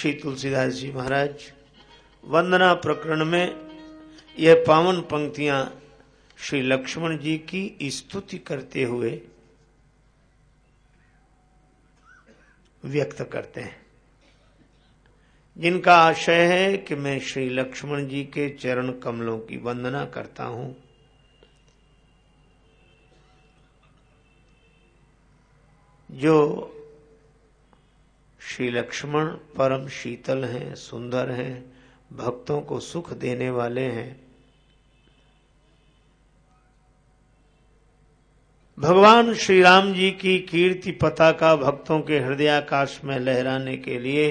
श्री तुलसीदास जी महाराज, वंदना प्रकरण में यह पावन पंक्तियाँ श्री लक्ष्मण जी की स्तुति करते हुए व्यक्त करते हैं। जिनका आशय है कि मैं श्री लक्ष्मण जी के चरण कमलों की वंदना करता हूँ, जो श्री लक्ष्मण परम शीतल हैं, सुंदर हैं, भक्तों को सुख देने वाले हैं। भगवान श्री राम जी की कीर्ति पताका भक्तों के हृदयाकाश में लहराने के लिए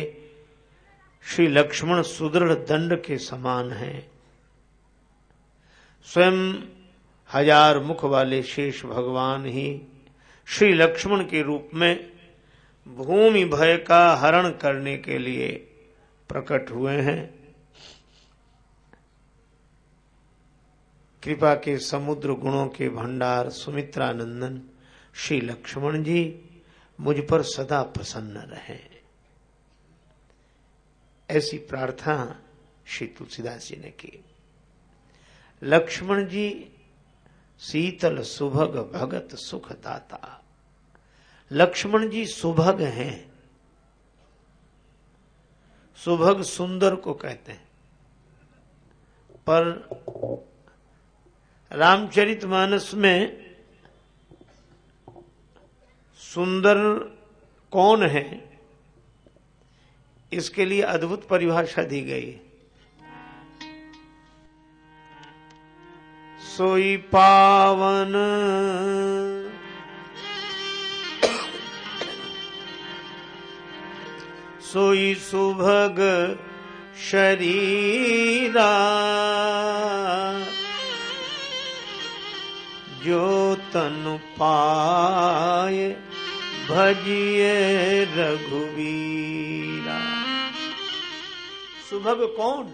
श्री लक्ष्मण सुदृढ़ दंड के समान हैं। स्वयं हज़ार मुख वाले शेष भगवान ही श्री लक्ष्मण के रूप में भूमि भय का हरण करने के लिए प्रकट हुए हैं। कृपा के समुद्र गुणों के भंडार सुमित्रानंदन, श्री लक्ष्मण जी मुझ पर सदा प्रसन्न रहे। ऐसी प्रार्थना श्री तुलसीदास जी ने की। लक्ष्मण जी, शीतल सुभग भगत सुख दाता लक्ष्मण जी सुभग हैं। सुभग सुंदर को कहते हैं। पर रामचरित मानस में सुंदर कौन है? इसके लिए अद्भुत परिभाषा दी गई सोई पावन सोई सुभग शरीरा। जो तन पाए भजिए रघुवीरा। सुभग कौन?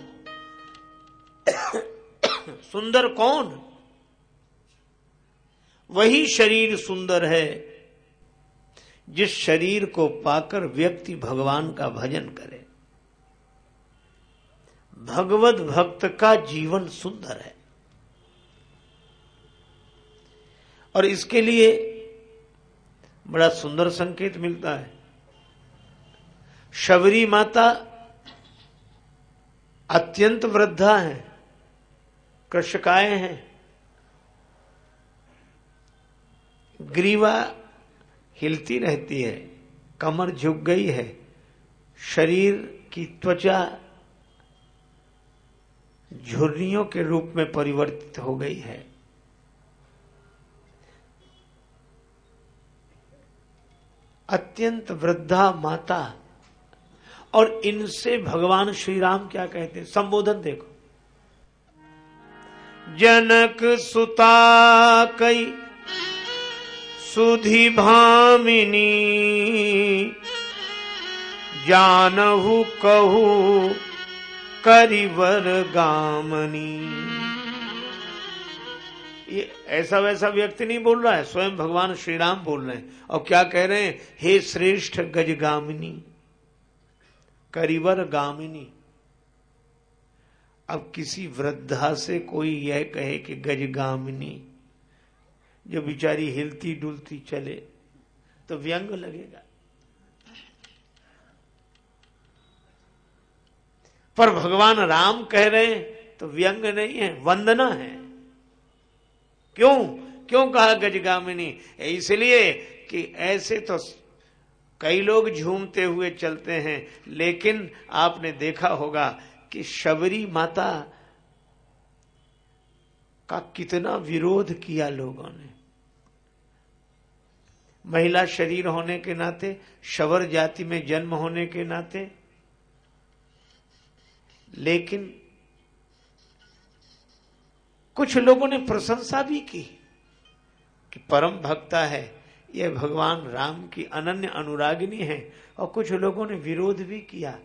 सुंदर कौन? वही शरीर सुंदर है। जिस शरीर को पाकर व्यक्ति भगवान का भजन करे। भगवत भक्त का जीवन सुंदर है। और इसके लिए बड़ा सुंदर संकेत मिलता है। शबरी माता अत्यंत वृद्धा है कृषकाय हैं। ग्रीवा हिलती रहती है, कमर झुक गई है, शरीर की त्वचा झुर्रियों के रूप में परिवर्तित हो गई है। अत्यंत वृद्धा माता और इनसे भगवान श्री राम क्या कहते हैं? संबोधन देखो। जनक सुता कई सुधि भामिनी। जानहु कहू, करिवर गामनी। ये ऐसा वैसा व्यक्ति नहीं बोल रहा है, स्वयं भगवान श्री राम बोल रहे हैं। और क्या कह रहे हैं? हे श्रेष्ठ गजगामिनी, करिवर गामिनी। अब किसी वृद्धा से कोई यह कहे कि गजगामिनी जो बिचारी हिलती डुलती चले तो व्यंग लगेगा। पर भगवान राम कह रहे हैं तो व्यंग नहीं है, वंदना है। क्यों? क्यों कहा गजगामिनी? इसलिए कि ऐसे तो कई लोग झूमते हुए चलते हैं, लेकिन आपने देखा होगा कि शबरी माता का कितना विरोध किया लोगों ने। महिला शरीर होने के नाते, शवर जाति में जन्म होने के नाते। लेकिन कुछ लोगों ने प्रशंसा भी की कि परम भक्ता है, यह भगवान राम की अनन्य अनुरागिनी है, और कुछ लोगों ने विरोध भी किया।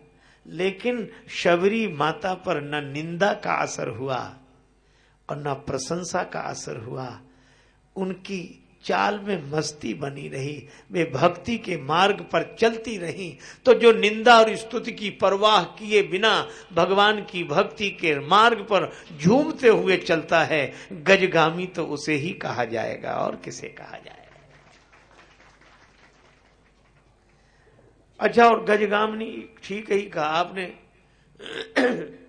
लेकिन शबरी माता पर न निंदा का असर हुआ और न प्रशंसा का असर हुआ। उनकी चाल में मस्ती बनी रही, वे भक्ति के मार्ग पर चलती रही। तो जो निंदा और स्तुति की परवाह किए बिना भगवान की भक्ति के मार्ग पर झूमते हुए चलता है, गजगामी तो उसे ही कहा जाएगा, और किसे कहा जाएगा? अच्छा और गजगामनी, ठीक ही कहा, आपने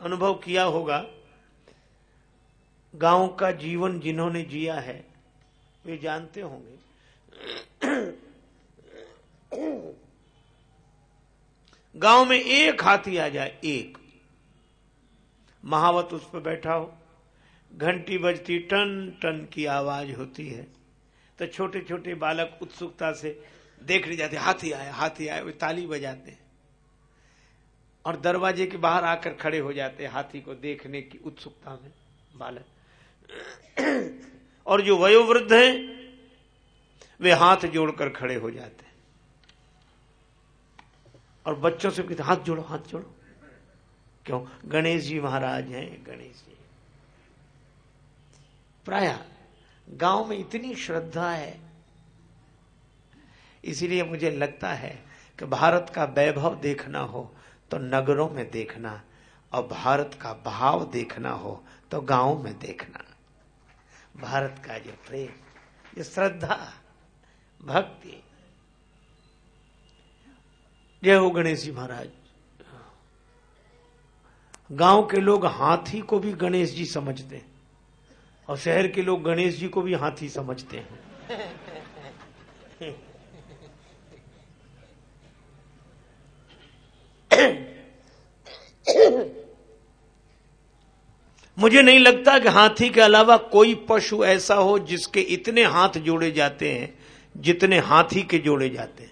अनुभव किया होगा, गाँव का जीवन जिन्होंने जिया है वे जानते होंगे। गाँव में एक हाथी आ जाए, एक। महावत उस पर बैठा हो। घंटी बजती टन टन की आवाज़ होती है। तो छोटे छोटे बालक उत्सुकता से देखने जाते, हाथी आए हाथी आए, वे ताली बजाते हैं। और दरवाजे के बाहर आकर खड़े हो जाते हाथी को देखने की उत्सुकता में बालक। और जो वयोवृद्ध हैं, वे हाथ जोड़कर खड़े हो जाते हैं। और बच्चों से कहते हाथ जोड़ो हाथ जोड़ो। क्यों? गणेश जी महाराज हैं गणेश जी प्राय गाँव में इतनी श्रद्धा है, इसीलिए मुझे लगता है कि भारत का वैभव देखना हो तो नगरों में देखना, और भारत का भाव देखना हो तो गाँव में देखना। भारत का जो प्रेम, जो श्रद्धा, भक्ति। जय हो गणेश जी महाराज। गाँव के लोग हाथी को भी गणेश जी समझते हैं और शहर के लोग गणेश जी को भी हाथी समझते हैं। मुझे नहीं लगता कि हाथी के अलावा कोई पशु ऐसा हो जिसके इतने हाथ जोड़े जाते हैं, जितने हाथी के जोड़े जाते हैं।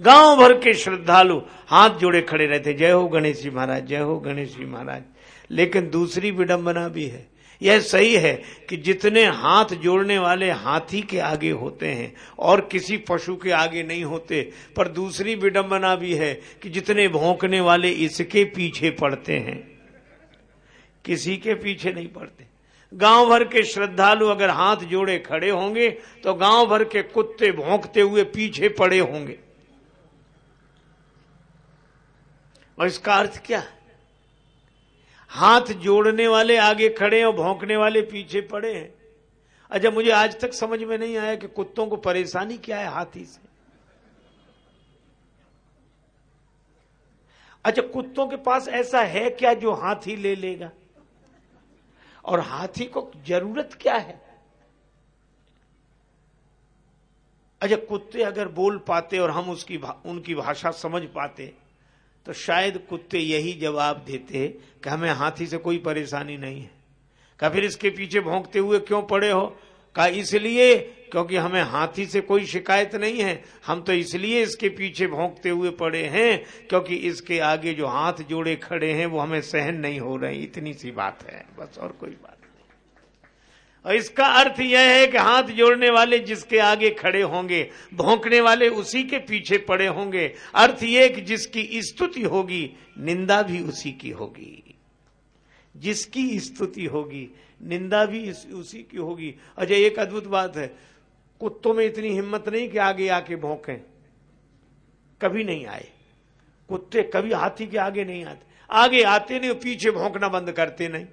गाँव भर के श्रद्धालु हाथ जोड़े खड़े रहते जय हो गणेश जी महाराज, जय हो गणेश जी महाराज। लेकिन दूसरी विडंबना भी है। यह सही है कि जितने हाथ जोड़ने वाले हाथी के आगे होते हैं और किसी पशु के आगे नहीं होते, पर दूसरी विडंबना भी है कि जितने भौंकने वाले इसके पीछे पड़ते हैं। किसी के पीछे नहीं पड़ते। गाँव भर के श्रद्धालु अगर हाथ जोड़े खड़े होंगे तो गाँव भर के कुत्ते भोंकते हुए पीछे पड़े होंगे। और इसका अर्थ क्या है? हाथ जोड़ने वाले आगे खड़े और भौंकने वाले पीछे पड़े हैं। अच्छा मुझे आज तक समझ में नहीं आया कि कुत्तों को परेशानी क्या है हाथी से। अच्छा कुत्तों के पास ऐसा है क्या जो हाथी ले लेगा? और हाथी को ज़रूरत क्या है? अच्छा कुत्ते अगर बोल पाते और हम उसकी भा, उनकी भाषा समझ पाते तो शायद कुत्ते यही जवाब देते कि हमें हाथी से कोई परेशानी नहीं है। का फिर इसके पीछे भोंकते हुए क्यों पड़े हो? का इसलिए क्योंकि हमें हाथी से कोई शिकायत नहीं है। हम तो इसलिए इसके पीछे भोंकते हुए पड़े हैं, क्योंकि इसके आगे जो हाथ जोड़े खड़े हैं, वो हमें सहन नहीं हो रहे इतनी सी बात है। बस और कोई बात नहीं। और इसका अर्थ यह है कि हाथ जोड़ने वाले जिसके आगे खड़े होंगे, भोंकने वाले उसी के पीछे पड़े होंगे। अर्थ यह कि जिसकी स्तुति होगी, निंदा भी उसी की होगी। जिसकी स्तुति होगी, निंदा भी उसी की होगी। अच्छा एक अद्भुत बात है। कुत्तों में इतनी हिम्मत नहीं कि आगे आके भौंके। कभी नहीं आए। कुत्ते कभी हाथी के आगे नहीं आते। आगे आते नहीं, पीछे भौंकना बंद करते नहीं।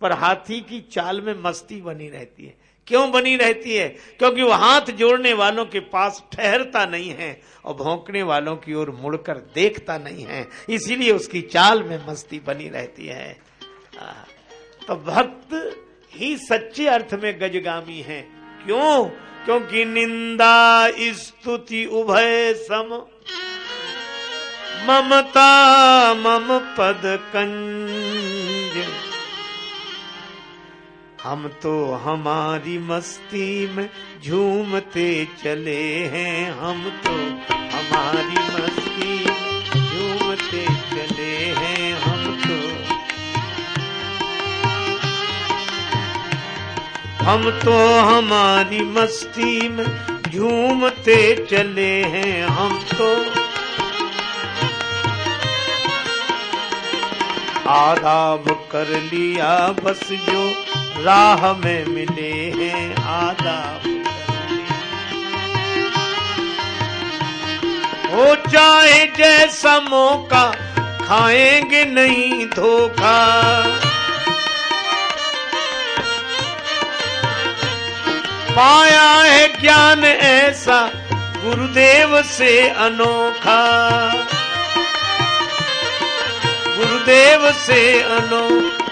पर हाथी की चाल में मस्ती बनी रहती है। क्यों बनी रहती है? क्योंकि वो हाथ जोड़ने वालों के पास ठहरता नहीं है और भौंकने वालों की ओर मुड़कर देखता नहीं है। इसीलिए उसकी चाल में मस्ती बनी रहती है। तो भक्त ही सच्चे अर्थ में गजगामी है। क्यों? क्योंकि निंदा, स्तुति, उभय सम। ममता, मम पद कंज। हम तो हमारी मस्ती में झूमते चले हैं। हम तो हमारी हम तो हमारी मस्ती में झूमते चले हैं, हम तो। आदाब कर लिया बस जो राह में मिले हैं आदाब हो चाहे जैसा मौका खाएँगे नहीं धोखा। पाया है ज्ञान ऐसा गुरुदेव से अनोखा। गुरुदेव से अनोखा।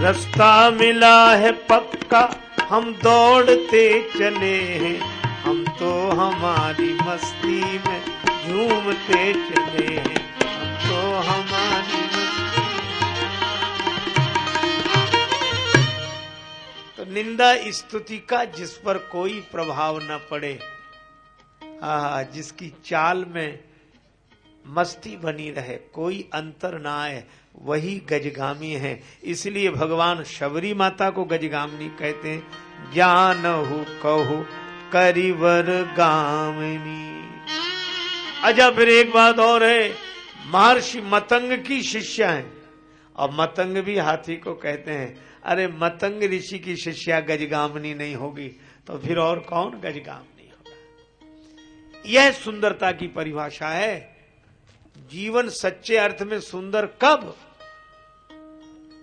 रास्ता मिला है पक्का, हम दौड़ते चले हैं। हम तो हमारी मस्ती में झूमते चले हैं। हम तो हमारी निंदा स्तुति का जिस पर कोई प्रभाव न पड़े आ, जिसकी चाल में मस्ती बनी रहे कोई अंतर ना आए वही गजगामी है। इसलिए भगवान शबरी माता को गजगामिनी कहते हैं ज्ञान हो कहो करिवर गामिनी। अच्छा फिर एक बात और है महर्षि मतंग की शिष्या है और मतंग भी हाथी को कहते हैं अरे मतंग ऋषि की शिष्या गजगामनी नहीं होगी तो फिर और कौन गजगामनी होगा? यह सुंदरता की परिभाषा है, जीवन सच्चे अर्थ में सुंदर कब?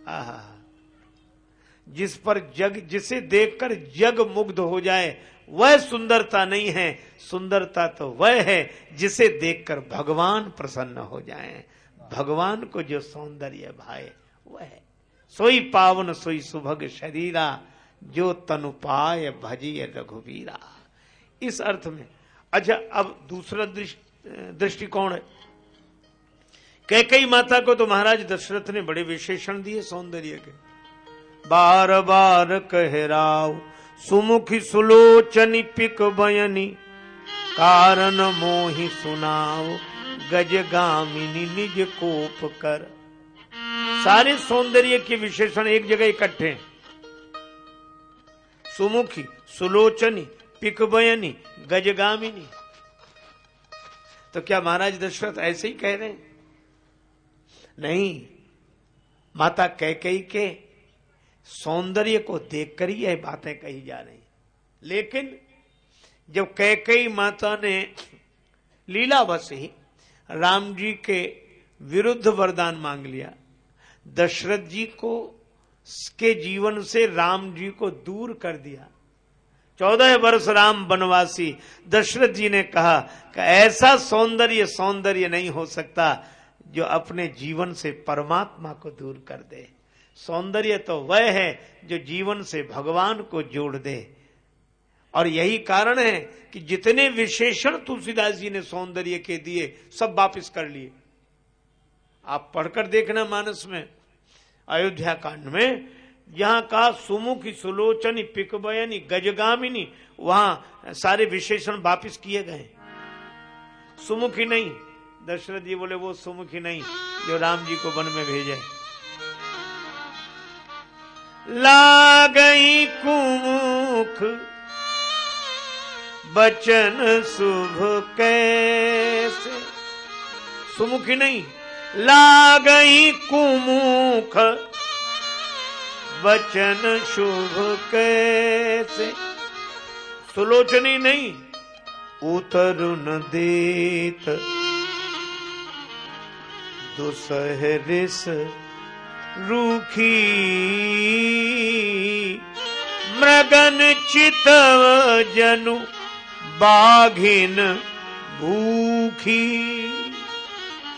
आहा। जिस पर जग, जिसे देखकर जग मुग्ध हो जाए, वह सुंदरता नहीं है, सुंदरता तो वह है, जिसे देखकर भगवान प्रसन्न हो जाए। भगवान को जो सौंदर्य भाए, वह है। सोई पावन, सोई सुभग शरीरा, जो तनुपाय भजिय रघुवीरा। इस अर्थ में अच्छा अब दूसरा दृष्टिकोण है। कैकई माता को तो महाराज दशरथ ने बड़े विशेषण दिए सौंदर्य के। बार बार कह राव, सुमुखी सुलोचनी पिक बयनी, कारण मोहि सुनाओ गज गामिनी निज कोप कर। सारे सौंदर्य के विशेषण एक जगह इकट्ठे सुमुखी, सुलोचनी, पिकबयनी, गजगामिनी। तो क्या महाराज दशरथ ऐसे ही कह रहे हैं? नहीं, माता कैकई के सौंदर्य को देखकर ही यह बातें कही जा रही लेकिन जब कैकई माता ने लीलावश ही राम जी के विरुद्ध वरदान मांग लिया दशरथ जी को, के जीवन से राम जी को दूर कर दिया। चौदह वर्ष राम वनवासी, दशरथ जी ने कहा कि ऐसा सौंदर्य सौंदर्य नहीं हो सकता जो अपने जीवन से परमात्मा को दूर कर दे। सौंदर्य तो वह है जो जीवन से भगवान को जोड़ दे। और यही कारण है कि जितने विशेषण तुलसीदास जी ने सौंदर्य के दिए, सब वापिस कर लिए। आप पढ़कर देखना मानस में, अयोध्या कांड में, यहाँ का सुमुखी सुलोचनी, पिकबयनी, गजगामिनी, वहाँ सारे विशेषण वापिस किए गए। सुमुखी नहीं, दशरथ जी बोले, वो सुमुखी नहीं, जो राम जी को वन में भेजे। ला गई कुमुख, बचन शुभ कैसे? सुमुखी नहीं ला गई कुमुख। बचन शुभ कैसे? सुलोचनी नहीं, उतरुन देत। दुसहरिस रूखी। मृगन चितव जनु बाघिन भूखी।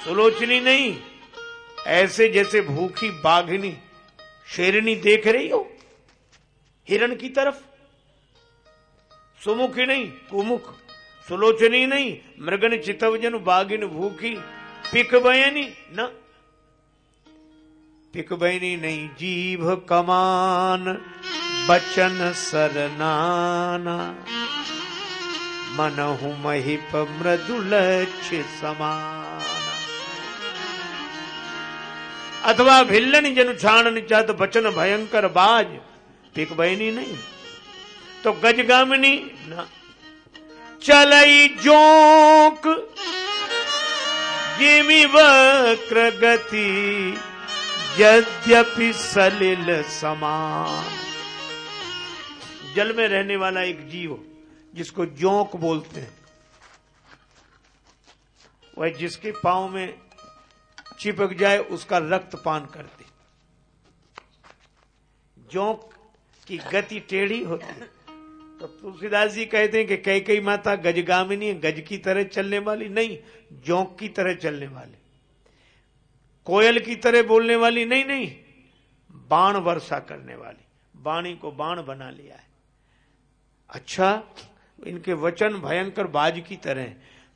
सुलोचनी नहीं। ऐसे जैसे भूखी बाघिनी शेरनी देख रही हो, हिरण की तरफ़। सुमुखी नहीं, कुमुख। सुलोचनी नहीं, मृगन चितवजन बाघिन भूखी। पिक बयनी न। पिक बयनी नहीं, जीभ कमान, बचन सरनाना। मनहु महिप मृदुलक्ष समान। अथवा भिल्लन जन छाणन चात बचन भयंकर बाज। पिक बयनी नहीं। तो गजगामिनी न। चलई जोक ये वक्र गति, यद्यपि सलिल समान। जल में रहने वाला एक जीव, जिसको जोंक बोलते हैं, वह जिसके पाँव में चिपक जाए, उसका रक्त पान करते जोंक की गति टेढ़ी होती है। तो तुलसीदास जी कहते हैं कि कई कई माता गजगामिनी गज की तरह चलने वाली नहीं, जोंक की तरह चलने वाली। कोयल की तरह बोलने वाली नहीं नहीं, बाण वर्षा करने वाली। बाणी को बाण बना लिया है। अच्छा इनके वचन भयंकर बाज की तरह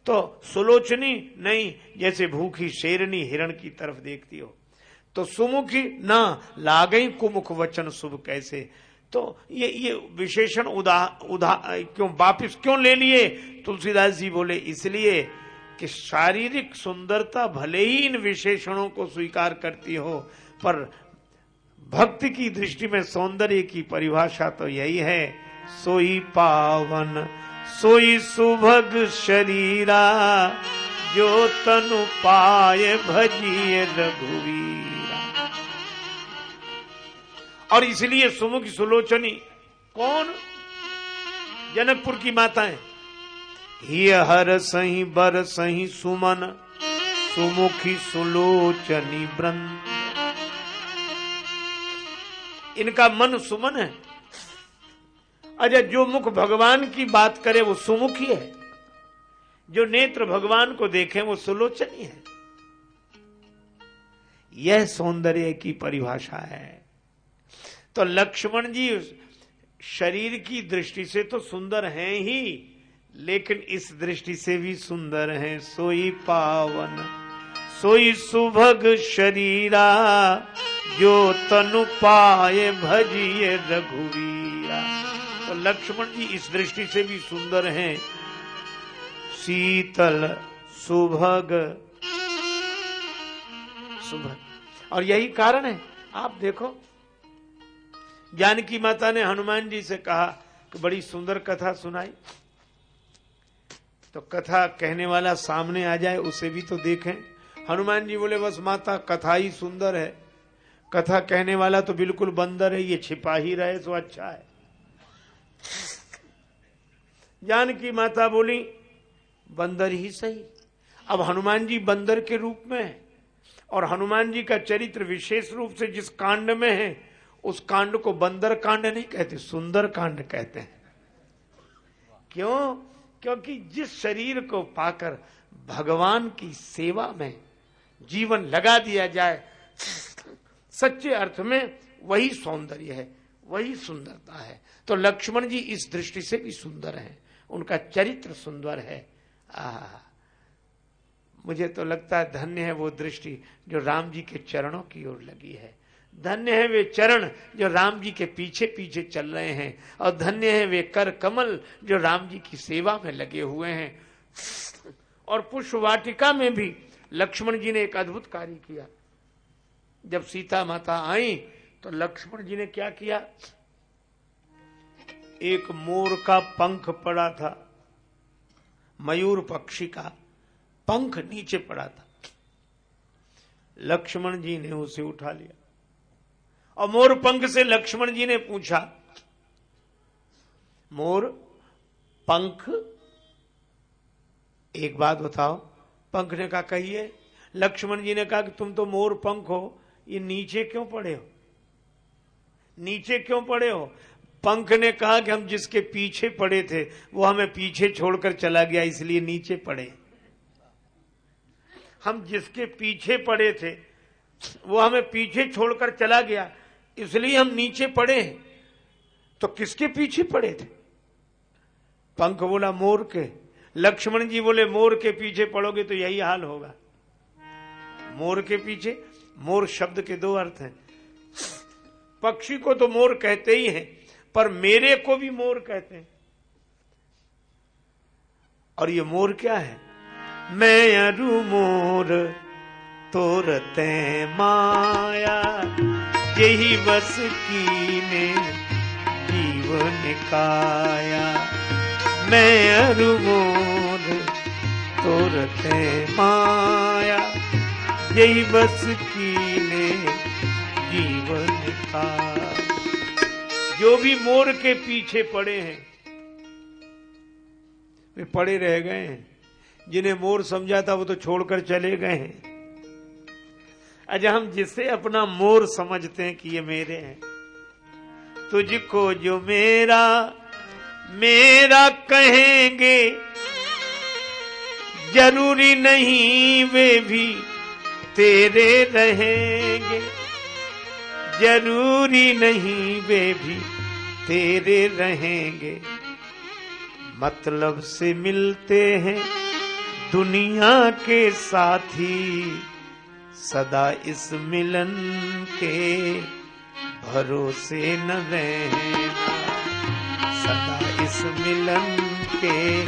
तो सुलोचनी नहीं, जैसे भूखी शेरनी हिरण की तरफ़ देखती हो। तो सुमुखी ना लागई कुमुख वचन शुभ कैसे? तो ये ये विशेषण उदा उदा, क्यों, वापिस क्यों ले लिए? तुलसीदास जी बोले, इसलिए कि शारीरिक सुंदरता भले ही इन विशेषणों को स्वीकार करती हो, पर भक्ति की दृष्टि में सौंदर्य की परिभाषा तो यही है, सोई पावन। सोई सुभग शरीरा, जो तनु पाए भजिए रघुवीरा। और इसलिए सुमुख सुलोचनी, कौन? जनकपुर की माता है ही हर सही, बर सही, सुमन, सुमुखी सुलोचनी ब्रंद इनका मन सुमन है। अजय जो मुख भगवान की बात करे वो सुमुखी है। जो नेत्र भगवान को देखे वो सुलोचनी है। यह सौंदर्य की परिभाषा है। तो लक्ष्मण जी शरीर की दृष्टि से तो सुंदर हैं ही, लेकिन इस दृष्टि से भी सुंदर हैं। सोई पावन, सोई सुभग शरीरा, जो तनु पाए भजिए रघुवीरा। तो लक्ष्मण जी इस दृष्टि से भी सुंदर हैं। शीतल, सुभग। सुभग। और यही कारण है। आप देखो, जानकी माता ने हनुमान जी से कहा कि बड़ी सुंदर कथा सुनाई। तो कथा कहने वाला सामने आ जाए, उसे भी तो देखें। हनुमान जी बोले, बस माता, कथा ही सुंदर है। कथा कहने वाला तो बिल्कुल बंदर है, ये छिपा ही रहे तो अच्छा है। जानकी माता बोली, बंदर ही सही। अब हनुमान जी बंदर के रूप में है और हनुमान जी का चरित्र विशेष रूप से जिस कांड में है, उस कांड को बंदर कांड नहीं कहते, सुंदर कांड कहते हैं। क्यों? क्योंकि जिस शरीर को पाकर भगवान की सेवा में जीवन लगा दिया जाए, सच्चे अर्थ में वही सौंदर्य है। वही सुंदरता है। तो लक्ष्मण जी इस दृष्टि से भी सुंदर हैं। उनका चरित्र सुंदर है। आ मुझे तो लगता है धन्य है वो दृष्टि जो राम जी के चरणों की ओर लगी है। धन्य है वे चरण जो राम जी के पीछे पीछे चल रहे हैं। और धन्य है वे कर कमल जो राम जी की सेवा में लगे हुए हैं। और पुष्प वाटिका में भी लक्ष्मण जी ने एक अद्भुत कार्य किया। जब सीता माता आई तो लक्ष्मण जी ने क्या किया? एक मोर का पंख पड़ा था, मयूर पक्षी का पंख नीचे पड़ा था। लक्ष्मण जी ने उसे उठा लिया। और मोर पंख से लक्ष्मण जी ने पूछा, मोर, पंख? एक बात बताओ, पंख ने कहा, कहिए, लक्ष्मण जी ने कहा कि तुम तो मोर पंख हो, ये नीचे क्यों पड़े हो? नीचे क्यों पड़े हो? पंख ने कहा कि हम जिसके पीछे पड़े थे, वो हमें पीछे छोड़कर चला गया, इसलिए नीचे पड़े। हम जिसके पीछे पड़े थे, वो हमें पीछे छोड़कर चला गया, इसलिए हम नीचे पड़े हैं। तो किसके पीछे पड़े थे? पंख बोला, मोर के। लक्ष्मण जी बोले, मोर के पीछे पड़ोगे तो यही हाल होगा। मोर के पीछे? मोर शब्द के दो अर्थ हैं। पक्षी को तो मोर कहते ही हैं, पर मेरे को भी मोर कहते हैं। और ये मोर क्या है? मैं अरु मोर, तोरते माया, यही बस की ने जीवन काया मैं अरु मोर, तोरते माया, यही बस की ने जीवन का जो भी मोर के पीछे पड़े हैं, वे पड़े रह गए हैं। जिन्हें मोर समझा था, वो तो छोड़कर चले गए हैं। अच्छा हम जिसे अपना मोर समझते हैं कि ये मेरे हैं। तुझको जो मेरा मेरा कहेंगे, ज़रूरी नहीं वे भी तेरे रहेंगे। ज़रूरी नहीं वे भी तेरे रहेंगे। मतलब से मिलते हैं दुनिया के साथी, सदा इस मिलन के भरोसे न रहना। सदा इस मिलन के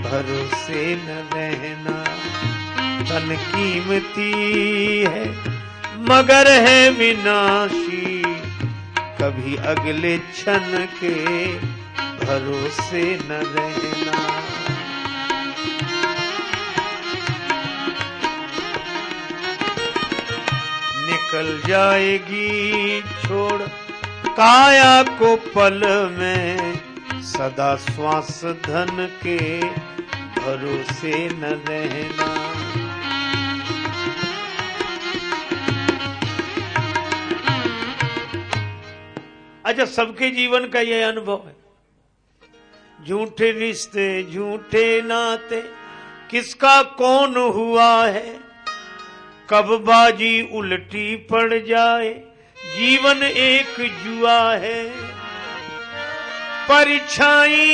भरोसे न रहना। तन कीमती है मगर है विनाशी कभी अगले क्षण के भरोसे न रहना। निकल जाएगी छोड़, काया को पल में। सदा श्वास धन के भरोसे न रहना। अच्छा सबके जीवन का यह अनुभव है। झूठे रिश्ते, झूठे नाते, किसका कौन हुआ है? कब बाजी उल्टी पड़ जाए, जीवन एक जुआ है। परीक्षाई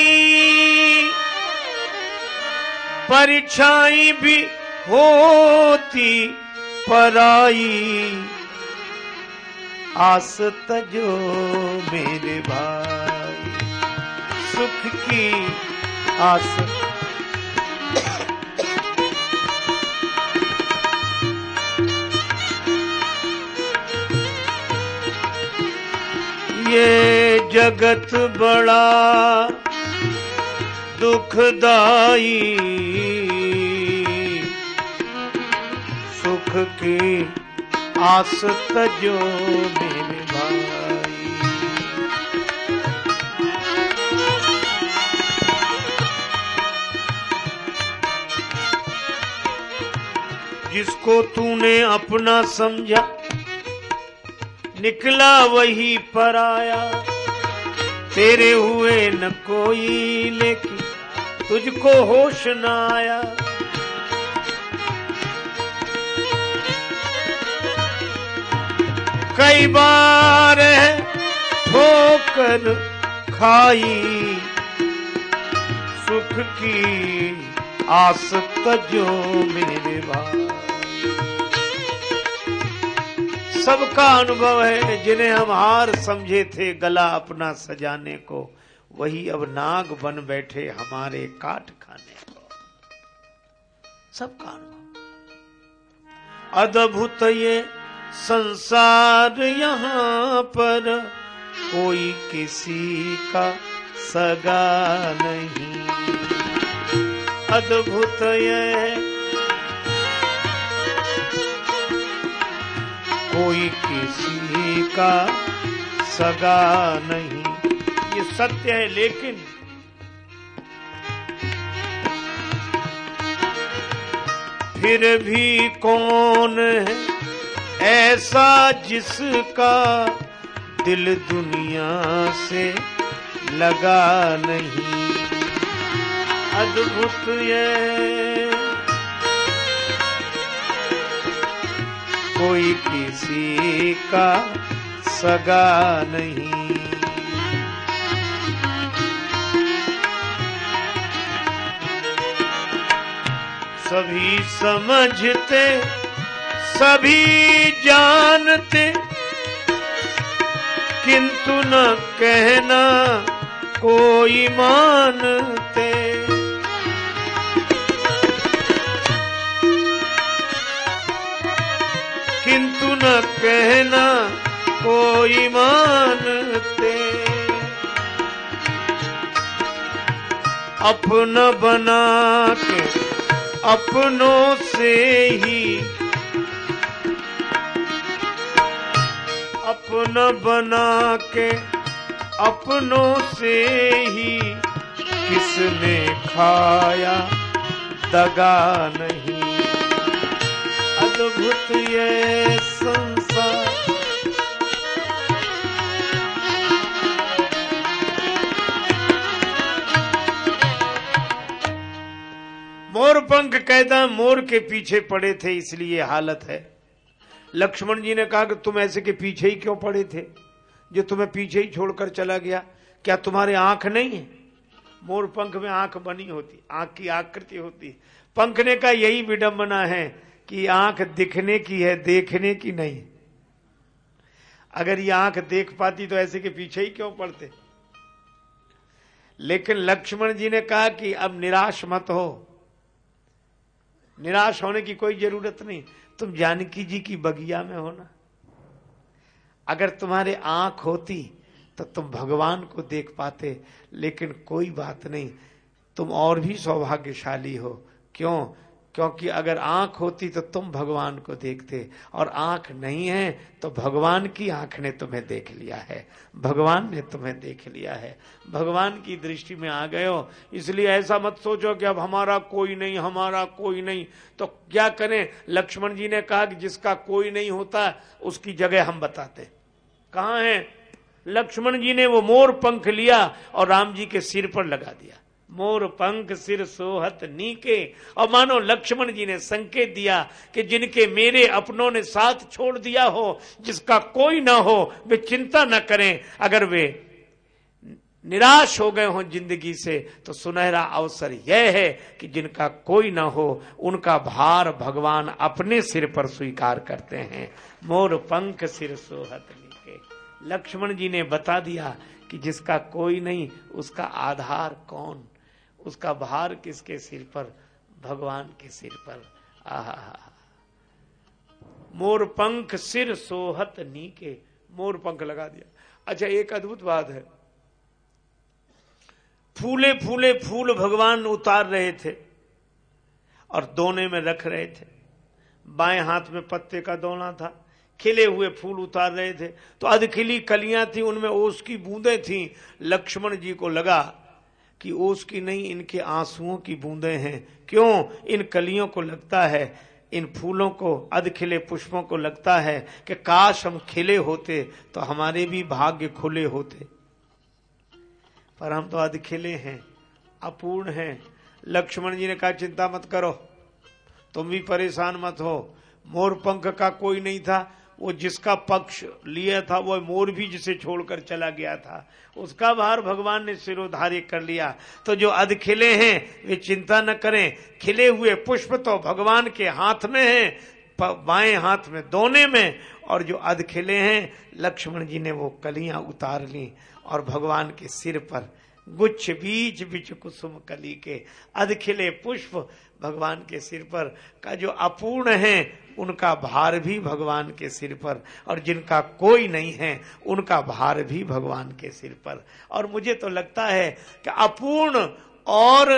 परीक्षाई भी होती, पराई आस तजो मेरे भाई। सुख की आस। ये जगत बड़ा दुखदाई। सुख की आस तजो मेरे भाई। जिसको तूने अपना समझा, निकला वही पर आया तेरे हुए न कोई लेकिन तुझको होश न आया। कई बार ठोकर खाई। सुख की आस तजो मेरे सबका अनुभव है, जिन्हें हम हार समझे थे, गला अपना सजाने को। वही अब नाग बन बैठे हमारे काट खाने को। सबका अनुभव। अद्भुत ये संसार यहाँ पर कोई किसी का सगा नहीं। अद्भुत ये कोई किसी का सगा नहीं। ये सत्य है, लेकिन फिर भी कौन है ऐसा जिसका दिल दुनिया से लगा नहीं। अद्भुत ये। कोई किसी का सगा नहीं। सभी समझते सभी जानते, किंतु न कहना कोई मानते। किंतु न कहना कोई मानते। अपना बना के अपनों से ही अपना बना के अपनों से ही किसने खाया? दगा नहीं। अद्भुत ये संसार। मोर पंख कहता मोर के पीछे पड़े थे, इसलिए हालत है। लक्ष्मण जी ने कहा कि तुम ऐसे के पीछे ही क्यों पड़े थे? जो तुम्हें पीछे ही छोड़कर चला गया, क्या तुम्हारे आँख नहीं है? मोर पंख में आँख बनी होती, आँख की आकृति होती पंखने का यही विडंबना है कि आँख दिखने की है, देखने की नहीं। अगर ये आँख देख पाती तो ऐसे के पीछे ही क्यों पड़ते? लेकिन लक्ष्मण जी ने कहा कि अब निराश मत हो। निराश होने की कोई ज़रूरत नहीं। तुम जानकी जी की बगिया में हो ना। अगर तुम्हारे आँख होती तो तुम भगवान को देख पाते, लेकिन कोई बात नहीं, तुम और भी सौभाग्यशाली हो। क्यों? क्योंकि अगर आँख होती तो तुम भगवान को देखते, और आँख नहीं है तो भगवान की आँख ने तुम्हें देख लिया है। भगवान ने तुम्हें देख लिया है। भगवान की दृष्टि में आ गए हो इसलिए ऐसा मत सोचो कि अब हमारा कोई नहीं, हमारा कोई नहीं। तो क्या करें? लक्ष्मण जी ने कहा कि जिसका कोई नहीं होता, उसकी जगह हम बताते। कहा है? लक्ष्मण जी ने वो मोर पंख लिया और राम जी के सिर पर लगा दिया। मोर पंख सिर सोहत नीके। और मानो लक्ष्मण जी ने संकेत दिया कि जिनके मेरे अपनों ने साथ छोड़ दिया हो, जिसका कोई ना हो, वे चिंता न करें। अगर वे निराश हो गए हों ज़िंदगी से तो सुनहरा अवसर यह है कि जिनका कोई ना हो, उनका भार भगवान अपने सिर पर स्वीकार करते हैं। मोर पंख सिर सोहत नीके। लक्ष्मण जी ने बता दिया कि जिसका कोई नहीं, उसका आधार कौन? उसका भार किसके सिर पर? भगवान के सिर पर। आहा। मोर पंख सिर सोहत नीके। मोर पंख लगा दिया। अच्छा एक अद्भुत बात है। फूले फूले, फूल भगवान उतार रहे थे और दोने में रख रहे थे। बाएँ हाथ में पत्ते का दोना था। खिले हुए फूल उतार रहे थे। तो अधखिली कलियाँ थी, उनमें ओस की बूंदें थी। लक्ष्मण जी को लगा कि ओस की नहीं, इनके आंसुओं की बूंदें हैं। क्यों? इन कलियों को लगता है, इन फूलों को अध खिले पुष्पों को लगता है कि काश हम खिले होते तो हमारे भी भाग्य खुले होते। पर हम तो अध खिले हैं, अपूर्ण हैं। लक्ष्मण जी ने कहा, चिंता मत करो, तुम भी परेशान मत हो। मोर पंख का कोई नहीं था वो जिसका पक्ष लिया था, वो मोर भी जिसे छोड़कर चला गया था, उसका भार भगवान ने सिरोधार्य कर लिया। तो जो अध खिले हैं, वे चिंता न करें। खिले हुए पुष्प तो भगवान के हाथ में है बाएँ हाथ में दोने में। और जो अध खिले हैं, लक्ष्मण जी ने वो कलियाँ उतार ली और भगवान के सिर पर गुच्छ बीज बिच कुसुम कली के अधखिले पुष्प भगवान के सिर पर का जो अपूर्ण है, उनका भार भी भगवान के सिर पर। और जिनका कोई नहीं है, उनका भार भी भगवान के सिर पर। और मुझे तो लगता है कि अपूर्ण और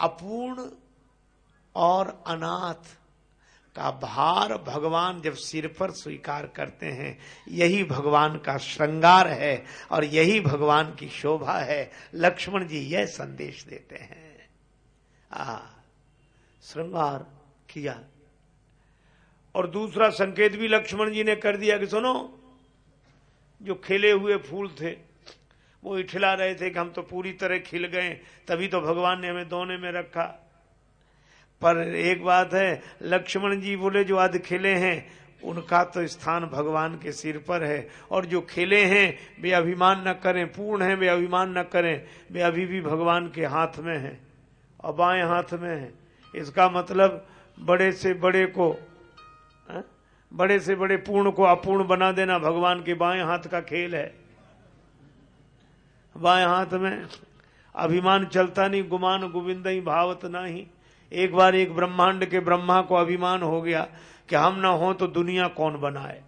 अपूर्ण और अनाथ का भार भगवान जब सिर पर स्वीकार करते हैं, यही भगवान का श्रृंगार है और यही भगवान की शोभा है। लक्ष्मण जी यह संदेश देते हैं। श्रृंगार किया। और दूसरा संकेत भी लक्ष्मण जी ने कर दिया कि सुनो, जो खिले हुए फूल थे, वो इठला रहे थे कि हम तो पूरी तरह खिल गए, तभी तो भगवान ने हमें दोने में रखा। पर एक बात है, लक्ष्मण जी बोले, जो आज खिले हैं, उनका तो स्थान भगवान के सिर पर है। और जो खिले हैं, वे अभिमान न करें, पूर्ण हैं, वे अभिमान न करें, वे अभी भी भगवान के हाथ में हैं। और बाएँ हाथ में है। इसका मतलब बड़े से बड़े को, हा? बड़े से बड़े पूर्ण को अपूर्ण बना देना भगवान के बाएँ हाथ का खेल है। बाएँ हाथ में अभिमान चलता नहीं, गुमान गोविंद ही भावत नहीं। एक बार एक ब्रह्मांड के ब्रह्मा को अभिमान हो गया कि हम ना हो तो दुनिया कौन बनाए।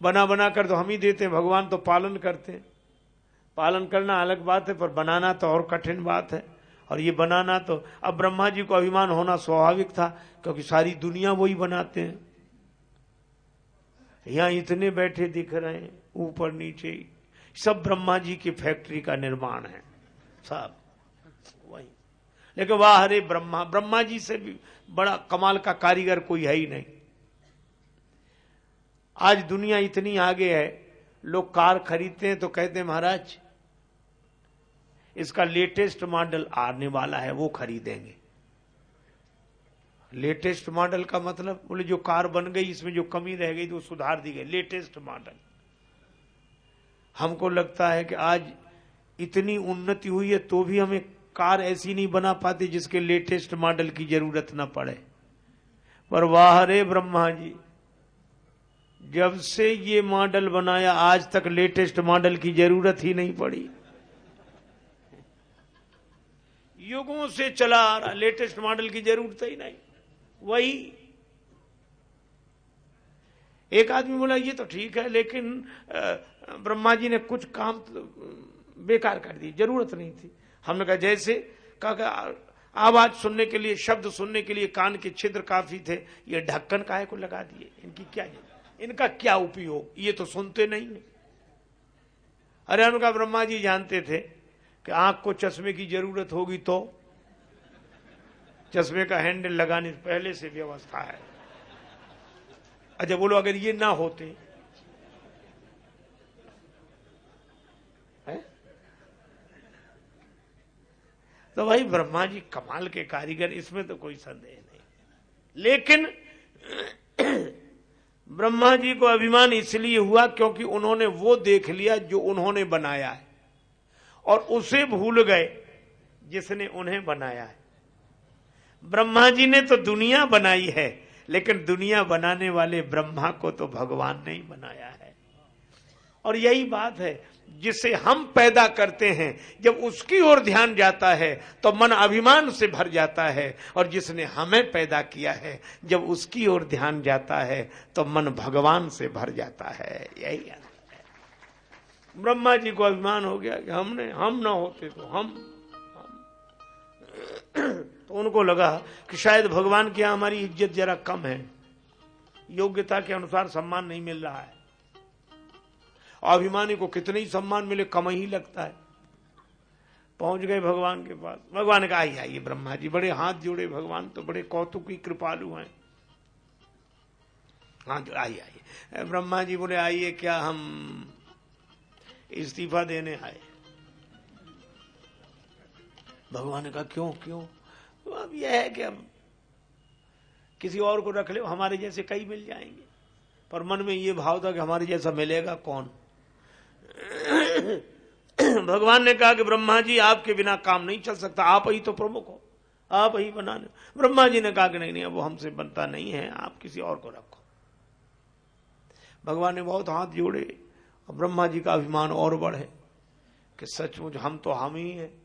बना बना कर तो हम ही देते हैं, भगवान तो पालन करते पालन करना अलग बात है, पर बनाना तो और कठिन बात है। और ये बनाना तो अब ब्रह्मा जी को अभिमान होना स्वाभाविक था, क्योंकि सारी दुनिया वही बनाते हैं। यहाँ इतने बैठे दिख रहे हैं, ऊपर नीचे। सब ब्रह्मा जी की फैक्ट्री का निर्माण है सब वही। लेकिन वाह हरे ब्रह्मा ब्रह्मा जी से भी बड़ा कमाल का कारीगर कोई है ही नहीं। आज दुनिया इतनी आगे है, लोग कार खरीदते हैं तो कहते हैं, महाराज इसका लेटेस्ट मॉडल आने वाला है, वो खरीदेंगे। लेटेस्ट मॉडल का मतलब बोले जो कार बन गई, इसमें जो कमी रह गई तो सुधार दी गई। Latest model. हमको लगता है कि आज इतनी उन्नति हुई है तो भी हमें कार ऐसी नहीं बना पाती जिसके लेटेस्ट मॉडल की ज़रूरत ना पड़े। पर वाह रे ब्रह्मा जी, जब से ये मॉडल बनाया, आज तक लेटेस्ट मॉडल की ज़रूरत ही नहीं पड़ी। युगों से चला आ रहा, लेटेस्ट मॉडल की ज़रूरत ही नहीं। वही। एक आदमी बोला, ये तो ठीक है, लेकिन ब्रह्मा जी ने कुछ काम तो बेकार कर दी ज़रूरत नहीं थी। हमने कहा, जैसे? कहा आवाज़ सुनने के लिए, शब्द सुनने के लिए कान के छिद्र काफ़ी थे, ये ढक्कन काहे को लगा दिए? इनकी क्या इनका क्या उपयोग? ये तो सुनते नहीं है। अरे उनका ब्रह्मा जी जानते थे कि आँख को चश्मे की ज़रूरत होगी तो चश्मे का हैंडल लगाने पहले से व्यवस्था है। अच्छा बोलो, अगर ये ना होते, है? तो भाई ब्रह्मा जी कमाल के कारीगर, इसमें तो कोई संदेह नहीं। लेकिन ब्रह्मा जी को अभिमान इसलिए हुआ क्योंकि उन्होंने वो देख लिया जो उन्होंने बनाया है। और उसे भूल गए जिसने उन्हें बनाया है। ब्रह्मा जी ने तो दुनिया बनाई है, लेकिन दुनिया बनाने वाले ब्रह्मा को तो भगवान ने ही बनाया है। और यही बात है, जिसे हम पैदा करते हैं, जब उसकी ओर ध्यान जाता है तो मन अभिमान से भर जाता है, और जिसने हमें पैदा किया है, जब उसकी ओर ध्यान जाता है तो मन भगवान से भर जाता है। यही है। ब्रह्मा जी को अभिमान हो गया कि हमने हम ना होते तो हम, हम। तो उनको लगा कि शायद भगवान की हमारी इज़्ज़त जरा कम है। योग्यता के अनुसार सम्मान नहीं मिल रहा है। अभिमानी को कितने ही सम्मान मिले कम ही लगता है। पहुँच गए भगवान के पास। भगवान का आई आइए ब्रह्मा जी बड़े हाथ जोड़े भगवान तो बड़े कौतुकी कृपालु हैं। हाँ आइए आइए। ब्रह्मा जी बोले आइए क्या हम इस्तीफा देने आए। भगवान ने कहा, क्यों क्यों? तो अब यह है कि अब किसी और को रख ले, हमारे जैसे कई मिल जाएँगे। पर मन में ये भाव था कि हमारे जैसा मिलेगा कौन? भगवान ने कहा कि ब्रह्मा जी, आपके बिना काम नहीं चल सकता, आप ही तो प्रमुख हो, आप ही बनाने। ब्रह्मा जी ने कहा कि नहीं नहीं वो हमसे बनता नहीं है, आप किसी और को रखो। भगवान ने बहुत हाथ जोड़े। और ब्रह्मा जी का अभिमान और बढ़े कि सचमुच हम तो हम ही हैं।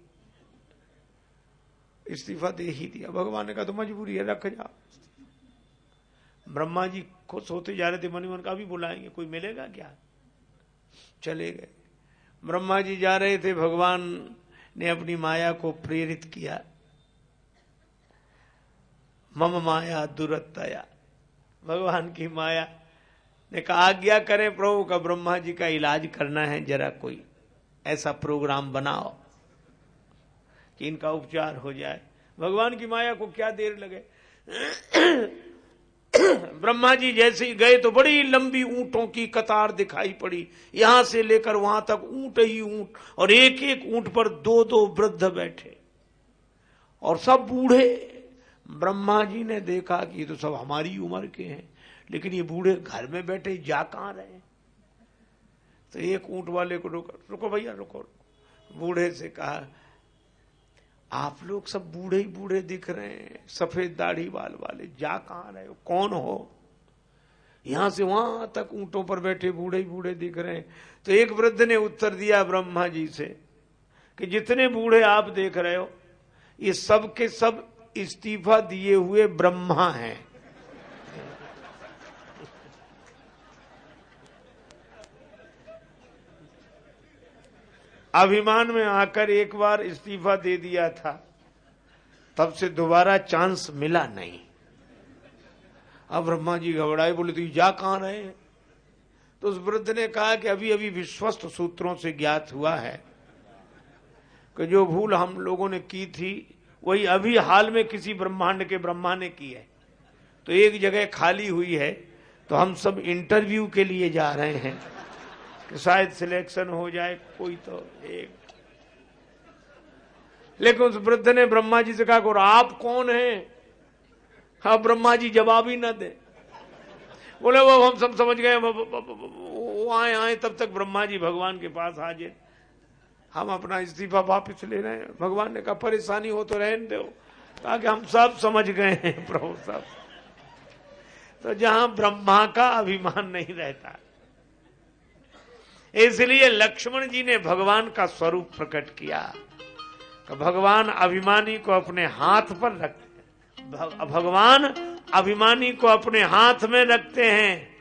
इस्तीफा दे ही दिया। भगवान ने कहा तो मजबूरी है, रख जा। ब्रह्मा जी खुश होते जा रहे थे, मनी मन का भी बुलाएँगे, कोई मिलेगा क्या? चले गए। ब्रह्मा जी जा रहे थे, भगवान ने अपनी माया को प्रेरित किया। मम माया दुरतया भगवान की माया कहा, आज्ञा करें प्रभु का ब्रह्मा जी का इलाज करना है, जरा कोई ऐसा प्रोग्राम बनाओ कि इनका उपचार हो जाए। भगवान की माया को क्या देर लगे? ब्रह्मा जी जैसे ही गए तो बड़ी लंबी ऊंटों की कतार दिखाई पड़ी। यहाँ से लेकर वहाँ तक ऊँट ही ऊँट और एक एक ऊँट पर दो दो वृद्ध बैठे और सब बूढ़े। ब्रह्मा जी ने देखा कि ये तो सब हमारी उम्र के हैं। लेकिन ये बूढ़े घर में बैठे जा कहाँ रहे तो एक ऊँट वाले को रुको रुको भैया, रुको बूढ़े से कहा, आप लोग सब बूढ़े ही बूढ़े दिख रहे हैं, सफ़ेद दाढ़ी बाल वाले, जा कहाँ रहे हो? कौन हो? यहाँ से वहाँ तक ऊंटों पर बैठे बूढ़े ही बूढ़े दिख रहे हैं। तो एक वृद्ध ने उत्तर दिया ब्रह्मा जी से कि जितने बूढ़े आप देख रहे हो, ये सब के सब इस्तीफा दिए हुए ब्रह्मा हैं। अभिमान में आकर एक बार इस्तीफा दे दिया था। तब से दोबारा चांस मिला नहीं। अब ब्रह्मा जी घबराए, बोले तो जा कहाँ रहे तो उस वृद्ध ने कहा कि, अभी अभी विश्वस्त सूत्रों से ज्ञात हुआ है कि जो भूल हम लोगों ने की थी, वही अभी हाल में किसी ब्रह्मांड के ब्रह्मा ने की है। तो एक जगह खाली हुई है तो हम सब इंटरव्यू के लिए जा रहे हैं। कि शायद सिलेक्शन हो जाए, कोई तो एक। लेकिन उस वृद्ध ने ब्रह्मा जी से कहा, और आप कौन हैं? हाँ ब्रह्मा जी जवाब ही ना दे। बोले, वो हम सब समझ गए, वो आए आए, तब तक ब्रह्मा जी भगवान के पास हाजिर। हम अपना इस्तीफा वापिस ले रहे हैं। भगवान ने कहा, परेशानी हो तो रहने दो, ताकि हम सब समझ गए हैं, प्रभु सब। तो जहाँ ब्रह्मा का अभिमान नहीं रहता इसलिए लक्ष्मण जी ने भगवान का स्वरूप प्रकट किया। कि भगवान अभिमानी को अपने हाथ पर रखते भगवान अभिमानी को अपने हाथ में रखते हैं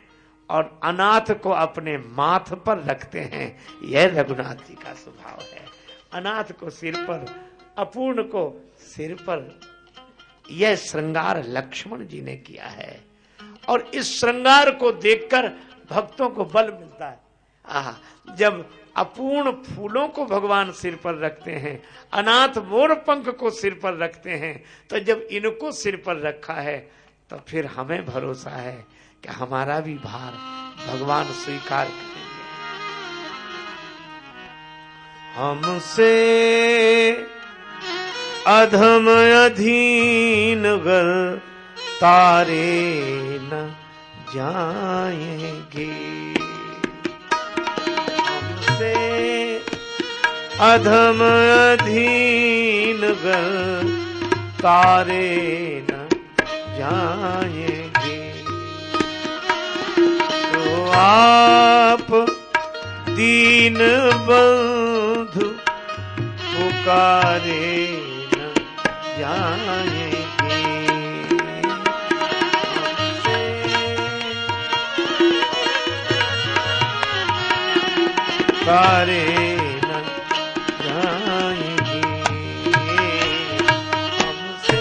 और अनाथ को अपने माथ पर रखते हैं। यह रघुनाथ जी का स्वभाव है। अनाथ को सिर पर, अपूर्ण को सिर पर। यह श्रृंगार लक्ष्मण जी ने किया है। और इस श्रृंगार को देखकर भक्तों को बल मिलता है। आह, जब अपूर्ण फूलों को भगवान सिर पर रखते हैं, अनाथ मोर पंख को सिर पर रखते हैं तो जब इनको सिर पर रखा है तो फिर हमें भरोसा है कि हमारा भी भार भगवान स्वीकार करेंगे। हमसे अधम अधीन गर तारे न जाएँगे। हमसे अधम अधीन गर तारे न जाएँगे। तो आप दीन बंधु पुकारे न जाएँगे हमसे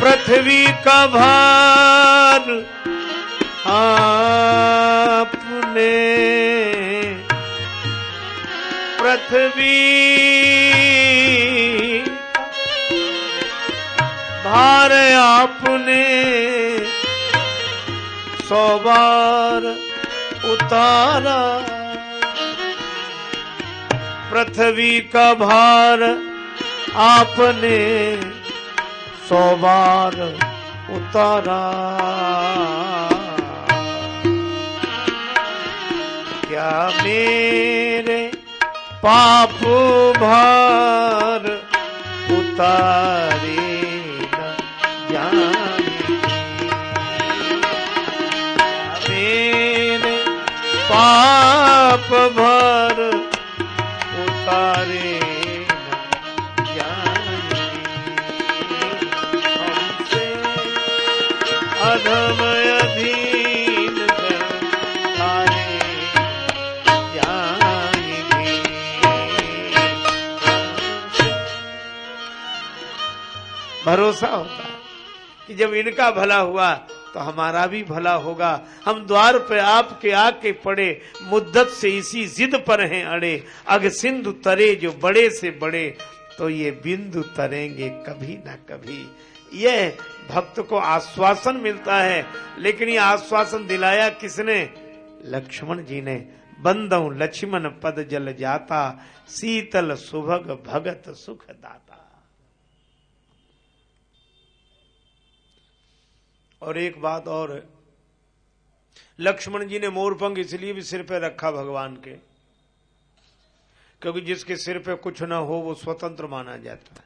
पृथ्वी का भार आपने सौ बार उतारा। पृथ्वी का भार आपने सौ बार उतारा। क्या मेरे पाप भार उतारे? भरोसा होता है कि जब इनका भला हुआ तो हमारा भी भला होगा। हम द्वार पे आपके आके पड़े, मुद्दत से इसी जिद पर हैं अड़े। अग सिंधु तरे जो बड़े से बड़े तो ये बिंदु तरेंगे कभी ना कभी। यह भक्त को आश्वासन मिलता है, लेकिन ये आश्वासन दिलाया किसने? लक्ष्मण जी ने। बंदऊ लक्ष्मण पद जल जाता, शीतल सुभग भगत सुख दाता। और एक बात और है। लक्ष्मण जी ने मोरपंख इसलिए भी सिर पे रखा भगवान के, क्योंकि जिसके सिर पे कुछ ना हो वो स्वतंत्र माना जाता है।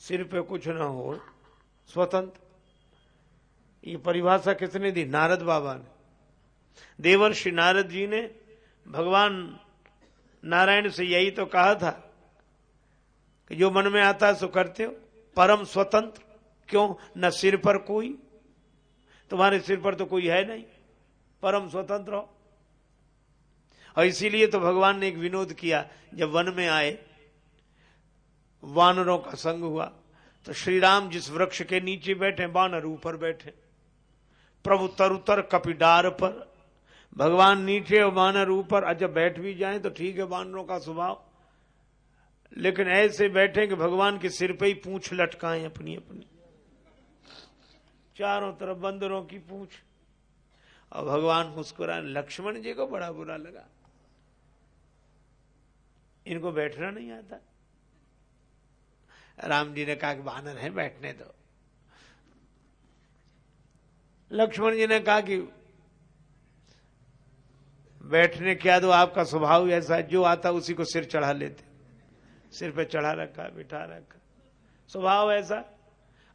सिर पे कुछ ना हो, स्वतंत्र। ये परिभाषा किसने दी? नारद बाबा ने। देवर्षि नारद जी ने भगवान नारायण से यही तो कहा था कि जो मन में आता है सो करते हो, परम स्वतंत्र। क्यों? न सिर पर कोई। तुम्हारे सिर पर तो कोई है नहीं। परम स्वतंत्र हो। और इसीलिए तो भगवान ने एक विनोद किया, जब वन में आए, वानरों का संग हुआ तो श्री राम जिस वृक्ष के नीचे बैठे, वानर ऊपर बैठे। प्रभु तरुतर कपिडार पर। भगवान नीचे और वानर ऊपर अच्छा बैठ भी जाए तो ठीक है, वानरों का स्वभाव। लेकिन ऐसे बैठे कि भगवान के सिर पे ही पूछ लटकाएँ अपनी अपनी चारों तरफ़ बंदरों की पूछ। और भगवान मुस्कुराए लक्ष्मण जी को बड़ा बुरा लगा। इनको बैठना नहीं आता। राम जी ने कहा कि बानर है, बैठने दो। लक्ष्मण जी ने कहा कि बैठने क्या दो, आपका स्वभाव ऐसा जो आता उसी को सिर चढ़ा लेते। सिर पे चढ़ा रखा, बिठा रखा। स्वभाव ऐसा।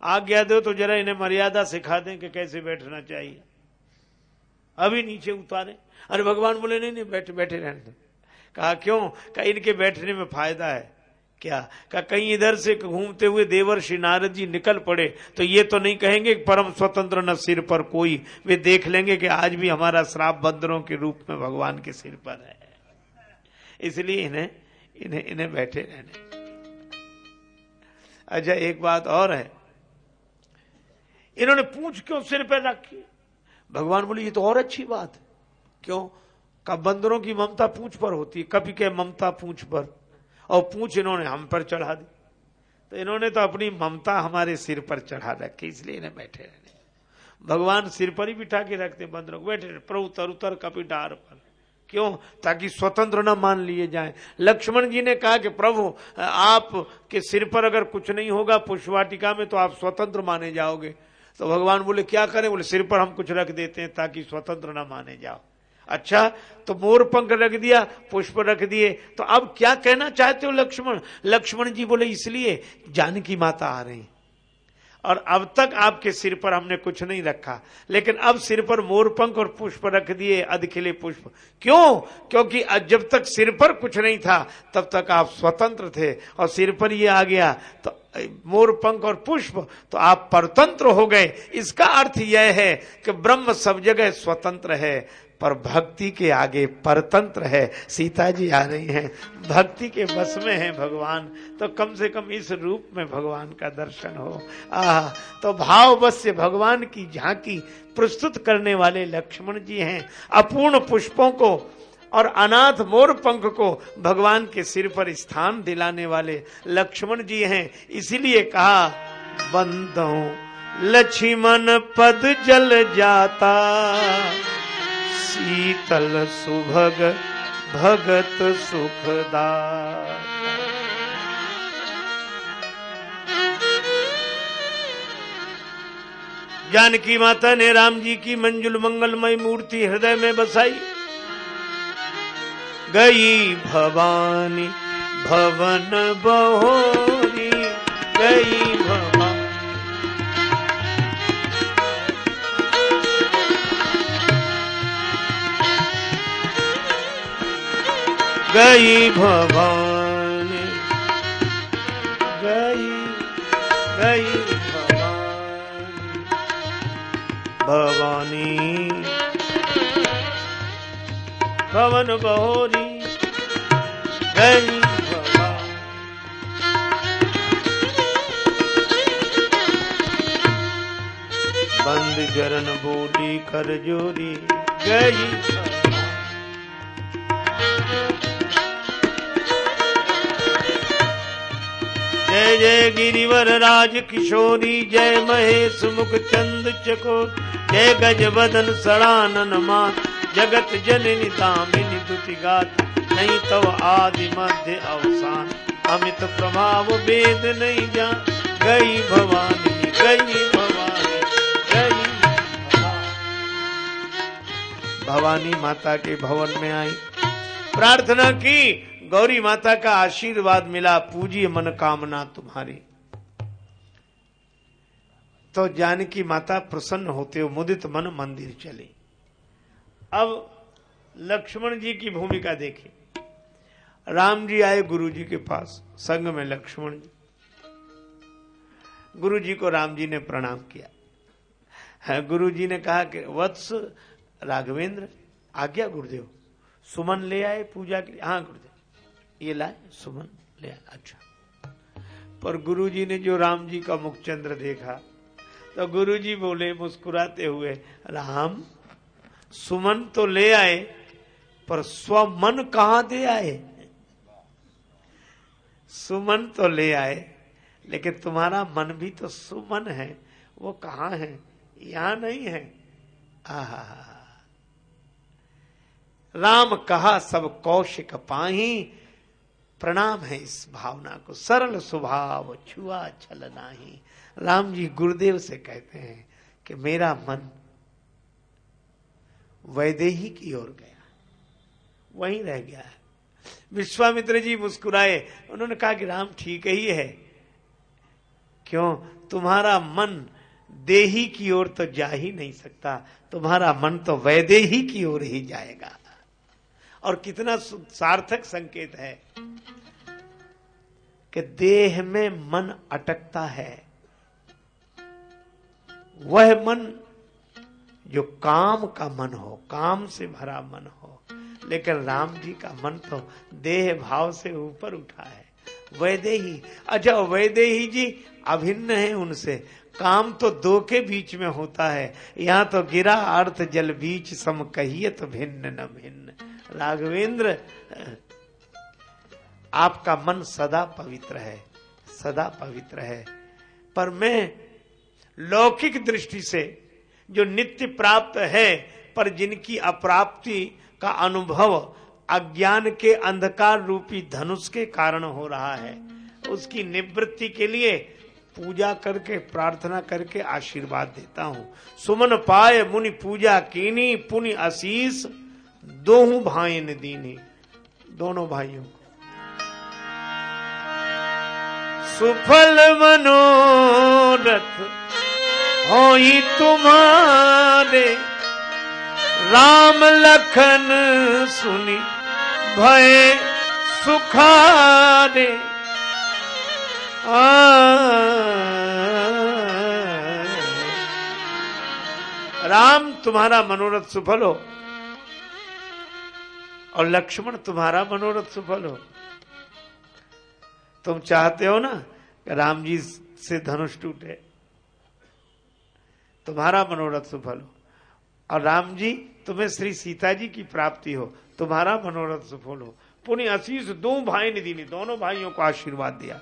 आज्ञा दो तो जरा इन्हें मर्यादा सिखा दें कि कैसे बैठना चाहिए। अभी नीचे उतारे। अरे भगवान बोले, नहीं नहीं, बैठे बैठे रहने दो। कहा, क्यों? कहा, इनके बैठने में फ़ायदा है। क्या? का कहीं इधर से घूमते हुए देवर श्री नारद जी निकल पड़े तो ये तो नहीं कहेंगे परम स्वतंत्र न सिर पर कोई। वे देख लेंगे कि आज भी हमारा श्राप बंदरों के रूप में भगवान के सिर पर है। इसलिए इन्हें इन्हें इन्हें बैठे रहने अच्छा एक बात और है। इन्होंने पूछ क्यों सिर पर रखी? भगवान बोले, ये तो और अच्छी बात है। क्यों? कब बंदरों की ममता पूछ पर होती है, कभी के ममता पूछ पर। और पूछ इन्होंने हम पर चढ़ा दी। तो इन्होंने तो अपनी ममता हमारे सिर पर चढ़ा रखी, इसलिए इन्हें बैठे रहने भगवान सिर पर ही बिठा के रखते बंदरों को। बैठे प्रभु तर उतर कभी डार पर। क्यों? ताकि स्वतंत्र न मान लिए जाए। लक्ष्मण जी ने कहा कि, प्रभु, आप के सिर पर अगर कुछ नहीं होगा पुष्पवाटिका में तो आप स्वतंत्र माने जाओगे। तो भगवान बोले, क्या करें? बोले, सिर पर हम कुछ रख देते हैं ताकि स्वतंत्र ना माने जाओ। अच्छा तो मोर पंख रख दिया, पुष्प रख दिए। तो अब क्या कहना चाहते हो, लक्ष्मण? लक्ष्मण जी बोले, इसलिए जानकी माता आ रही और अब तक आपके सिर पर हमने कुछ नहीं रखा। लेकिन अब सिर पर मोरपंख और पुष्प रख दिए अधखिले पुष्प। क्यों? क्योंकि जब तक सिर पर कुछ नहीं था, तब तक आप स्वतंत्र थे। और सिर पर ये आ गया तो मोर पंख और पुष्प तो आप परतंत्र हो गए। इसका अर्थ यह है कि ब्रह्म सब जगह स्वतंत्र है। पर भक्ति के आगे परतंत्र है। सीता जी आ रही हैं। भक्ति के बस में है भगवान। तो कम से कम इस रूप में भगवान का दर्शन हो। आ तो भाव बस से भगवान की झांकी प्रस्तुत करने वाले लक्ष्मण जी हैं। अपूर्ण पुष्पों को और अनाथ मोर पंख को भगवान के सिर पर स्थान दिलाने वाले लक्ष्मण जी हैं। इसीलिए कहा बंदो लक्ष्मण पद जल जाता शीतल सुभग, भगत सुखदा। जानकी माता ने राम जी की मंजुल मंगलमय मूर्ति हृदय में बसाई। गई भवानी, भवन बहोरी, गई भवानी। गई भवानी। गई गई भवानी। भवानी। भवन बहोरी। गई बंद जरन बोली कर जोरी गई जय जय गिरिवर राज किशोरी जय महेश मुख चंद चकोर, जय गज बदन सड़ानन मान जगत जननी दामिनी दुति गात नहीं तव आदि मध्य अवसान। अमित प्रभाव वेद नहीं जा, गई भवानी गई भवानी गई भवानी माता के भवन में आई। प्रार्थना की गौरी माता का आशीर्वाद मिला पूजी मन कामना तुम्हारी। तो जानकी माता प्रसन्न होते हो मुदित मन मंदिर चले। अब लक्ष्मण जी की भूमिका देखी राम जी आए गुरु जी के पास, संग में लक्ष्मण जी। गुरु जी को राम जी ने प्रणाम किया। गुरु जी ने कहा कि, वत्स राघवेंद्र, आज्ञा गुरुदेव, सुमन ले आए पूजा के लिए? हाँ गुरुदेव। ये लाए, सुमन ले अच्छा। पर गुरुजी ने जो राम जी का मुखचंद्र देखा तो गुरुजी बोले, मुस्कुराते हुए, राम, सुमन तो ले आए, पर स्व मन कहा दे आए? सुमन तो ले आए, लेकिन तुम्हारा मन भी तो सुमन है, वो कहा है? यहाँ नहीं है। आहा। राम कहा, सब कौशिक पाही प्रणाम है इस भावना को। सरल स्वभाव, छुआ छल नाही। राम जी गुरुदेव से कहते हैं कि मेरा मन वैदेही की ओर गया। वहीं रह गया है। विश्वामित्र जी मुस्कुराए। उन्होंने कहा कि राम ठीक ही है। क्यों? तुम्हारा मन देही की ओर तो जा ही नहीं सकता। तुम्हारा मन तो वैदेही की ओर ही जाएगा। और कितना सार्थक संकेत है कि देह में मन अटकता है। वह मन जो काम का मन हो, काम से भरा मन हो, लेकिन राम जी का मन तो देह भाव से ऊपर उठा है। वैदेही अच्छा वैदेही जी अभिन्न है उनसे। काम तो दो के बीच में होता है। यहाँ तो गिरा अर्थ जल बीच सम कहिए तो भिन्न न भिन्न। राघवेंद्र, आपका मन सदा पवित्र है, सदा पवित्र है। पर मैं लौकिक दृष्टि से जो नित्य प्राप्त है, पर जिनकी अप्राप्ति का अनुभव अज्ञान के अंधकार रूपी धनुष के कारण हो रहा है, उसकी निवृत्ति के लिए पूजा करके, प्रार्थना करके आशीर्वाद देता हूँ। सुमन पाए मुनि पूजा कीनी पुनि आशीष दो भाई ने दीनी दोनों भाइयों को। सुफल मनोरथ हो ही तुम्हारे, राम लखन सुनी भय सुखारे। राम, तुम्हारा मनोरथ सफल हो। और लक्ष्मण तुम्हारा मनोरथ सफल हो। तुम चाहते हो ना कि राम जी से धनुष टूटे। तुम्हारा मनोरथ सफल हो। और राम जी, तुम्हें श्री सीता जी की प्राप्ति हो। तुम्हारा मनोरथ सफल हो। पुण्य आशीष दो भाई ने दी दोनों भाइयों को आशीर्वाद दिया।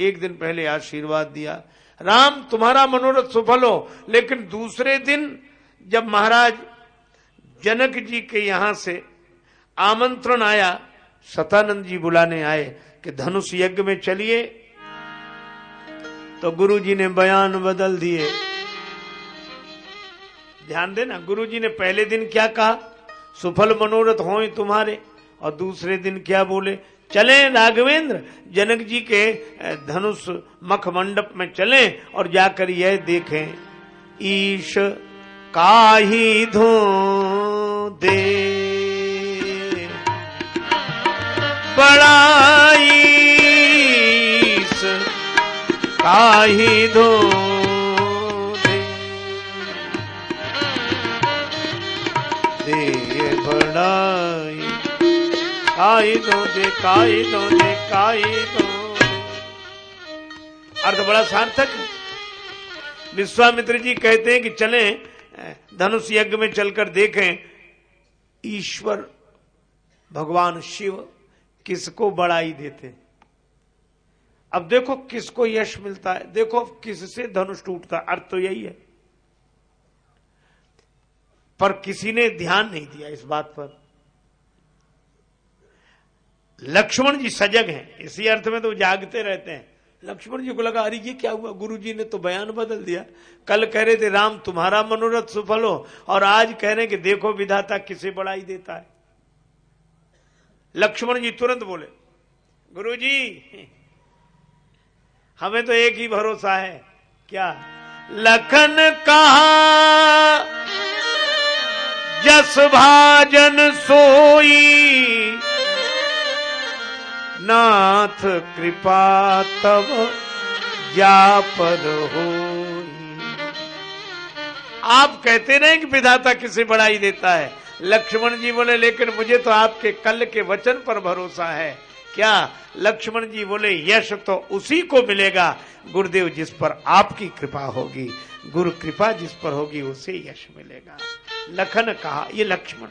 एक दिन पहले आशीर्वाद दिया। राम, तुम्हारा मनोरथ सफल हो। लेकिन दूसरे दिन जब महाराज जनक जी के यहाँ से आमंत्रण आया, सतानंद जी बुलाने आए कि धनुष यज्ञ में चलिए। तो गुरु जी ने बयान बदल दिए। ध्यान देना गुरु जी ने पहले दिन क्या कहा? सुफल मनोरथ हो तुम्हारे। और दूसरे दिन क्या बोले? चले राघवेंद्र, जनक जी के धनुष मख मंडप में चले और जाकर यह देखें। ईश काही धो दे। बड़ाई काही दे बड़ाई दो दे दो दे अर्थ बड़ा सार्थक। विश्वामित्र जी कहते हैं कि चलें धनुष यज्ञ में चलकर देखें, ईश्वर, भगवान शिव किसको बड़ाई देते अब देखो किसको यश मिलता है, देखो किससे धनुष टूटता अर्थ तो यही है। पर किसी ने ध्यान नहीं दिया इस बात पर। लक्ष्मण जी सजग हैं, इसी अर्थ में तो जागते रहते हैं। लक्ष्मण जी को लगा, अरे ये क्या हुआ? गुरु जी ने तो बयान बदल दिया। कल कह रहे थे, राम तुम्हारा मनोरथ सफल हो, और आज कह रहे हैं कि देखो विधाता किसे बढ़ाई देता है। लक्ष्मण जी तुरंत बोले गुरु जी हमें तो एक ही भरोसा है, क्या? लखन कहा? जस भाजन सोई। नाथ कृपा तब जापद हो आप कहते रहे कि विधाता किसे बढ़ाई देता है। लक्ष्मण जी बोले, लेकिन मुझे तो आपके कल के वचन पर भरोसा है। क्या? लक्ष्मण जी बोले, यश तो उसी को मिलेगा। गुरुदेव जिस पर आपकी कृपा होगी, गुरु कृपा जिस पर होगी, उसे यश मिलेगा। लखन कहा, ये लक्ष्मण।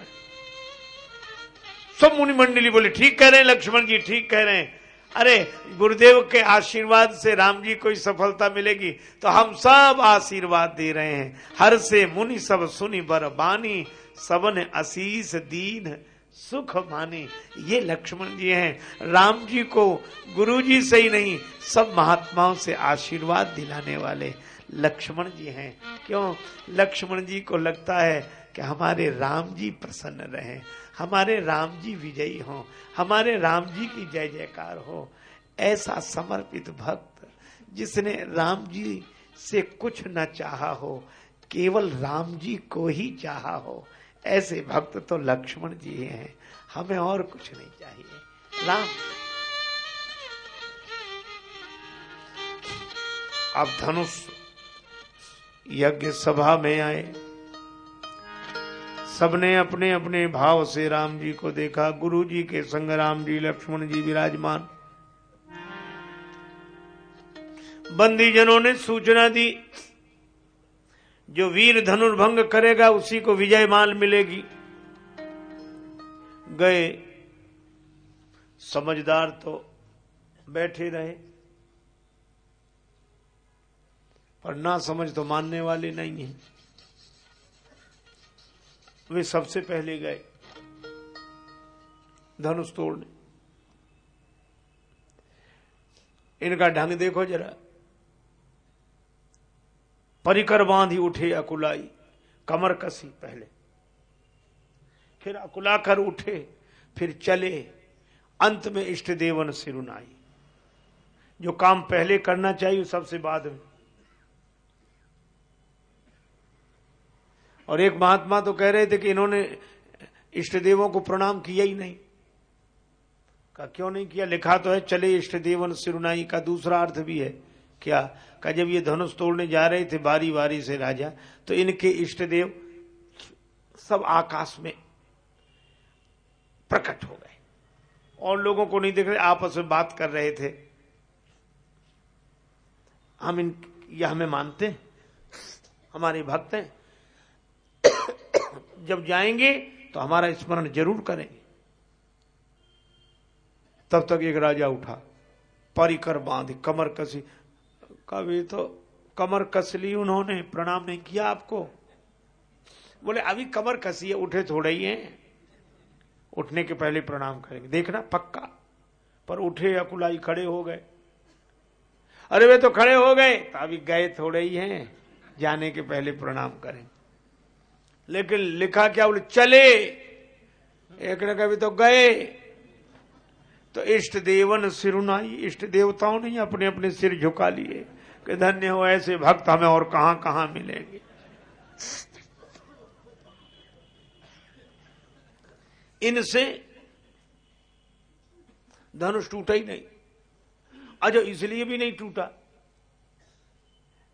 सब मुनि मंडली बोले, ठीक कह रहे हैं, लक्ष्मण जी, ठीक कह रहे हैं। अरे, गुरुदेव के आशीर्वाद से राम जी को सफलता मिलेगी तो हम सब आशीर्वाद दे रहे हैं। हर से मुनि सब सुनी बर बानी सबन असीस दीन सुख माने। ये लक्ष्मण जी हैं। राम जी को गुरु जी से ही नहीं, सब महात्माओं से आशीर्वाद दिलाने वाले लक्ष्मण जी हैं। क्यों? लक्ष्मण जी को लगता है कि हमारे राम जी प्रसन्न रहे। हमारे राम जी विजयी हों। हमारे राम जी की जय जयकार हो। ऐसा समर्पित भक्त जिसने राम जी से कुछ न चाहा हो, केवल राम जी को ही चाहा हो ऐसे भक्त तो लक्ष्मण जी हैं। हमें और कुछ नहीं चाहिए। राम। अब धनुष यज्ञ सभा में आए। सबने अपने अपने भाव से राम जी को देखा। गुरु जी के संग राम जी, लक्ष्मण जी विराजमान। बंदी जनों ने सूचना दी जो वीर धनुर्भंग करेगा, उसी को विजय माल मिलेगी। गए। समझदार तो बैठे रहे। पर ना समझ तो मानने वाले नहीं है। वे सबसे पहले गए। धनुष तोड़ने। इनका ढंग देखो जरा। परिकर बांधी उठे अकुलाई, कमर कसी पहले। फिर अकुलाकर उठे, फिर चले, अंत में इष्ट देवन सिरुनाई जो काम पहले करना चाहिए सबसे बाद में। और एक महात्मा तो कह रहे थे कि इन्होंने इष्ट देवों को प्रणाम किया ही नहीं। का क्यों नहीं किया? लिखा तो है, चले इष्ट देवन सिरुनाई का दूसरा अर्थ भी है। क्या? का जब ये धनुष तोड़ने जा रहे थे बारी बारी से राजा तो इनके इष्ट देव सब आकाश में प्रकट हो गए। और लोगों को नहीं देख रहे, आपस में बात कर रहे थे। हम इन यह हमें मानते हमारे भक्त हैं। जब जाएँगे तो हमारा स्मरण ज़रूर करेंगे। तब तक एक राजा उठा परिकर बाँध, कमर कसी कभी तो कमर कस ली उन्होंने, प्रणाम नहीं किया आपको? बोले, अभी कमर कसी है, उठे थोड़े ही हैं। उठने के पहले प्रणाम करेंगे। देखना, पक्का? पर उठे, अकुलाई खड़े हो गए। अरे, वे तो खड़े हो गए तो अभी गए थोड़े ही हैं। जाने के पहले प्रणाम करें लेकिन लिखा क्या? बोले, चले। एक ने कभी तो गए। तो इष्ट देवन सिरुनाई इष्ट देवताओं ने अपने अपने सिर झुका लिए। कि धन्य हो, ऐसे भक्त हमें और कहाँ कहाँ मिलेंगे? इनसे धनुष टूटा ही नहीं। अच्छा इसलिए भी नहीं टूटा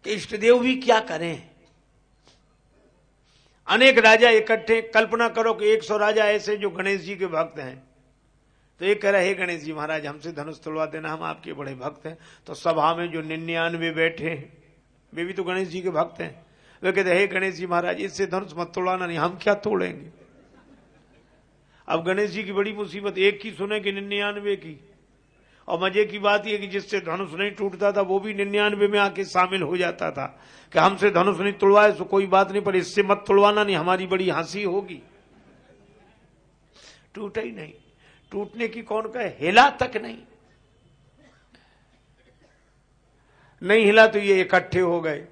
कि इष्टदेव भी क्या करें? अनेक राजा इकट्ठे, कल्पना करो कि एक सौ राजा ऐसे जो गणेश जी के भक्त हैं। तो एक कह रहे, हे गणेश जी महाराज, हमसे धनुष तुलवा देना, हम आपके बड़े भक्त हैं। तो सभा में जो निन्यानवे बैठे हैं, वे भी तो गणेश जी के भक्त हैं। वे कहते, हे गणेश जी महाराज, इससे धनुष मत तोड़ाना, नहीं, हम क्या तोड़ेंगे? अब गणेश जी की बड़ी मुसीबत, एक की सुने कि निन्यानवे की। और मज़े की बात यह कि जिससे धनुष नहीं टूटता था, वो भी निन्यानवे में आके शामिल हो जाता था कि हमसे धनुष नहीं तोड़वाए तो कोई बात नहीं, पर इससे मत तोड़वाना, नहीं, हमारी बड़ी हँसी होगी। टूटा ही नहीं। टूटने की कौन कहे? हिला तक नहीं। नहीं हिला तो ये इकट्ठे हो गए।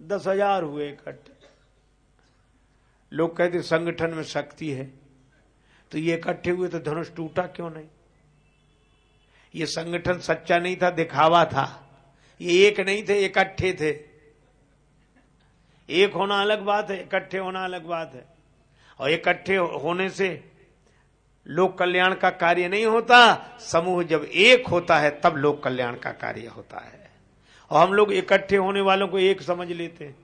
दस हज़ार हुए इकट्ठे। लोग कहते संगठन में शक्ति है। तो ये इकट्ठे हुए तो धनुष टूटा क्यों नहीं? ये संगठन सच्चा नहीं था, दिखावा था। ये एक नहीं थे, इकट्ठे थे। एक होना अलग बात है, इकट्ठे होना अलग बात है। और इकट्ठे होने से लोक कल्याण का कार्य नहीं होता, समूह जब एक होता है, तब लोक कल्याण का कार्य होता है। और हम लोग इकट्ठे होने वालों को एक समझ लेते हैं।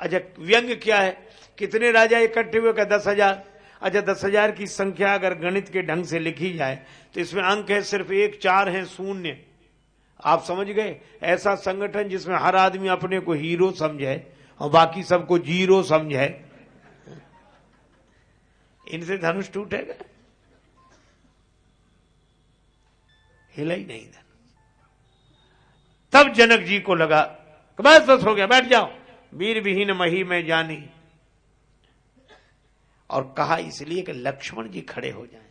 अच्छा व्यंग क्या है? कितने राजा इकट्ठे हुए क्या दस हज़ार। अच्छा दस हज़ार की संख्या अगर गणित के ढंग से लिखी जाए तो इसमें अंक है, सिर्फ़ एक, चार है, शून्य। आप समझ गए? ऐसा संगठन जिसमें हर आदमी अपने को हीरो समझे और बाकी सबको ज़ीरो समझे इनसे धनुष टूटेगा। हिला ही नहीं धनुष। तब जनक जी को लगा, बस बस, हो गया, बैठ जाओ। वीर विहीन मही में जानी। और कहा इसलिए कि लक्ष्मण जी खड़े हो जाएँ।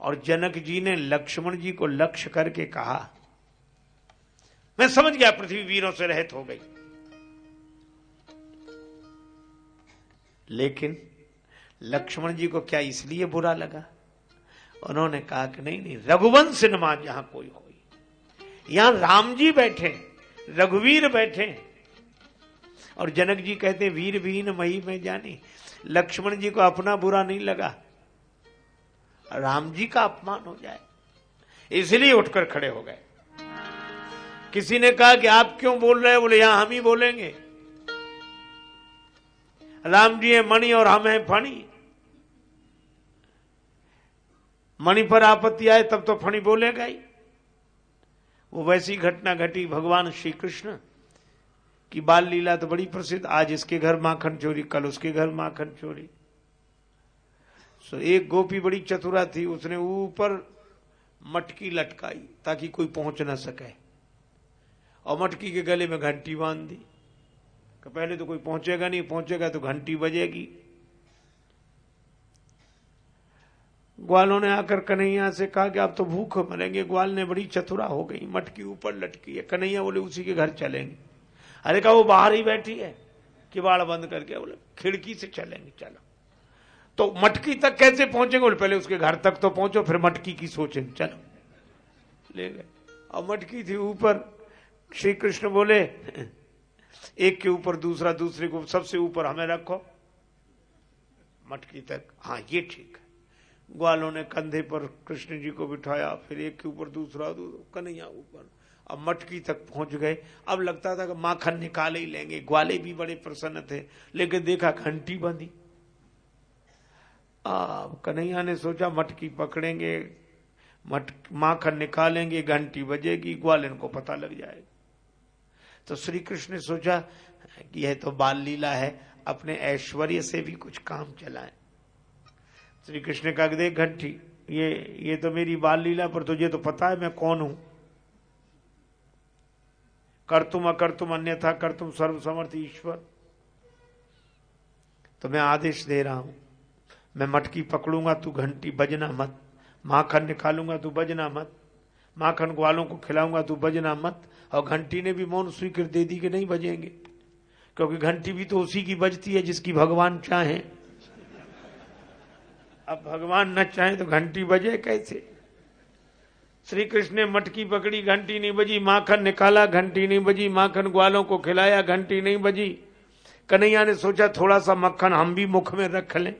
और जनक जी ने लक्ष्मण जी को लक्ष्य करके कहा, मैं समझ गया, पृथ्वी वीरों से रहित हो गई। लेकिन लक्ष्मण जी को क्या इसलिए बुरा लगा? उन्होंने कहा कि नहीं नहीं, रघुवंश नमा जहाँ कोई हो यहाँ राम जी बैठे, रघुवीर बैठे। और जनक जी कहते, वीर भीन मही में जानी, लक्ष्मण जी को अपना बुरा नहीं लगा। राम जी का अपमान हो जाए। इसलिए उठकर खड़े हो गए। किसी ने कहा कि आप क्यों बोल रहे हैं? बोले, यहाँ हम ही बोलेंगे। राम जी है मणि और हम हैं फणी। मणि पर आपत्ति आए, तब तो फणी बोलेगा ही वो वैसी घटना घटी भगवान श्री कृष्ण की बाल लीला तो बड़ी प्रसिद्ध। आज इसके घर माखन चोरी, कल उसके घर माखन चोरी। सो एक गोपी बड़ी चतुरा थी, उसने ऊपर मटकी लटकाई ताकि कोई पहुँच ना सके। और मटकी के गले में घंटी बाँध दी। पहले तो कोई पहुंचेगा नहीं, पहुंचेगा तो घंटी बजेगी। ग्वालों ने आकर कन्हैया से कहा कि आप तो भूख मरेंगे, ग्वाल ने बड़ी चतुरा हो गई मटकी ऊपर लटकी है। कन्हैया बोले, उसी के घर चलेंगे। अरे कहा, वो बाहर ही बैठी है किवाड़ बंद करके बोले, खिड़की से चलेंगे, चलो। तो मटकी तक कैसे पहुँचेंगे? बोले, पहले उसके घर तक तो पहुंचो, फिर मटकी की सोचेंगे, चलो। ले गए। और मटकी थी ऊपर, श्री कृष्ण बोले, एक के ऊपर दूसरा, दूसरे को सबसे ऊपर हमें रखो। मटकी तक हाँ ये ठीक है। ग्वालों ने कंधे पर कृष्ण जी को बिठाया, फिर एक के ऊपर दूसरा कन्हैया ऊपर। अब मटकी तक पहुँच गए। अब लगता था कि माखन निकाल ही लेंगे। ग्वाले भी बड़े प्रसन्न थे, लेकिन देखा घंटी बंधी। अब कन्हैया ने सोचा, मटकी पकड़ेंगे, मट, माखन निकालेंगे, घंटी बजेगी ग्वालन को पता लग जाएगा तो श्री कृष्ण ने सोचा कि यह तो बाल लीला है, अपने ऐश्वर्य से भी कुछ काम चलाएँ। श्री कृष्ण का देख घंटी, ये ये तो मेरी बाल लीला पर तुझे तो पता है मैं कौन हूँ। कर तुम अकर तुम अन्यथा कर तुम सर्व समर्थ ईश्वर। तो मैं आदेश दे रहा हूँ, मैं मटकी पकड़ूँगा, तू घंटी बजना मत। माखन निकालूँगा, तू बजना मत। माखन ग्वालों को खिलाऊँगा, तू बजना मत। और घंटी ने भी मौन स्वीकृत दे दी कि नहीं बजेंगे, क्योंकि घंटी भी तो उसी की बजती है जिसकी भगवान चाहे। अब भगवान न चाहे तो घंटी बजे कैसे? श्री कृष्ण ने मटकी पकड़ी, घंटी नहीं बजी, माखन निकाला, घंटी नहीं बजी, माखन ग्वालों को खिलाया, घंटी नहीं बजी। कन्हैया ने सोचा थोड़ा सा मक्खन हम भी मुख में रख लें।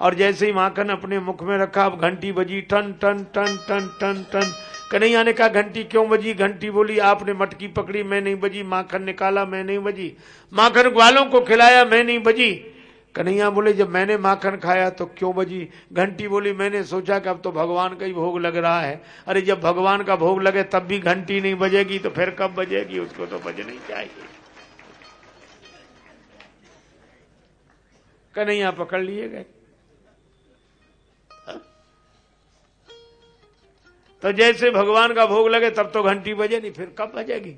और जैसे ही माखन अपने मुख में रखा, अब घंटी बजी, टन टन टन टन टन टन। कन्हैया ने कहा, घंटी क्यों बजी? घंटी बोली, आपने मटकी पकड़ी, मैं नहीं बजी, माखन निकाला, मैं नहीं बजी। माखन ग्वालों को खिलाया, मैं नहीं बजी। कन्हैया बोले, जब मैंने माखन खाया तो क्यों बजी? घंटी बोली, मैंने सोचा कि अब तो भगवान का ही भोग लग रहा है। अरे, जब भगवान का भोग लगे तब भी घंटी नहीं बजेगी तो फिर कब बजेगी? उसको तो बजनी चाहिए। कन्हैया पकड़ लिए गए। तो जैसे भगवान का भोग लगे तब तो घंटी बजे नहीं फिर कब बजेगी?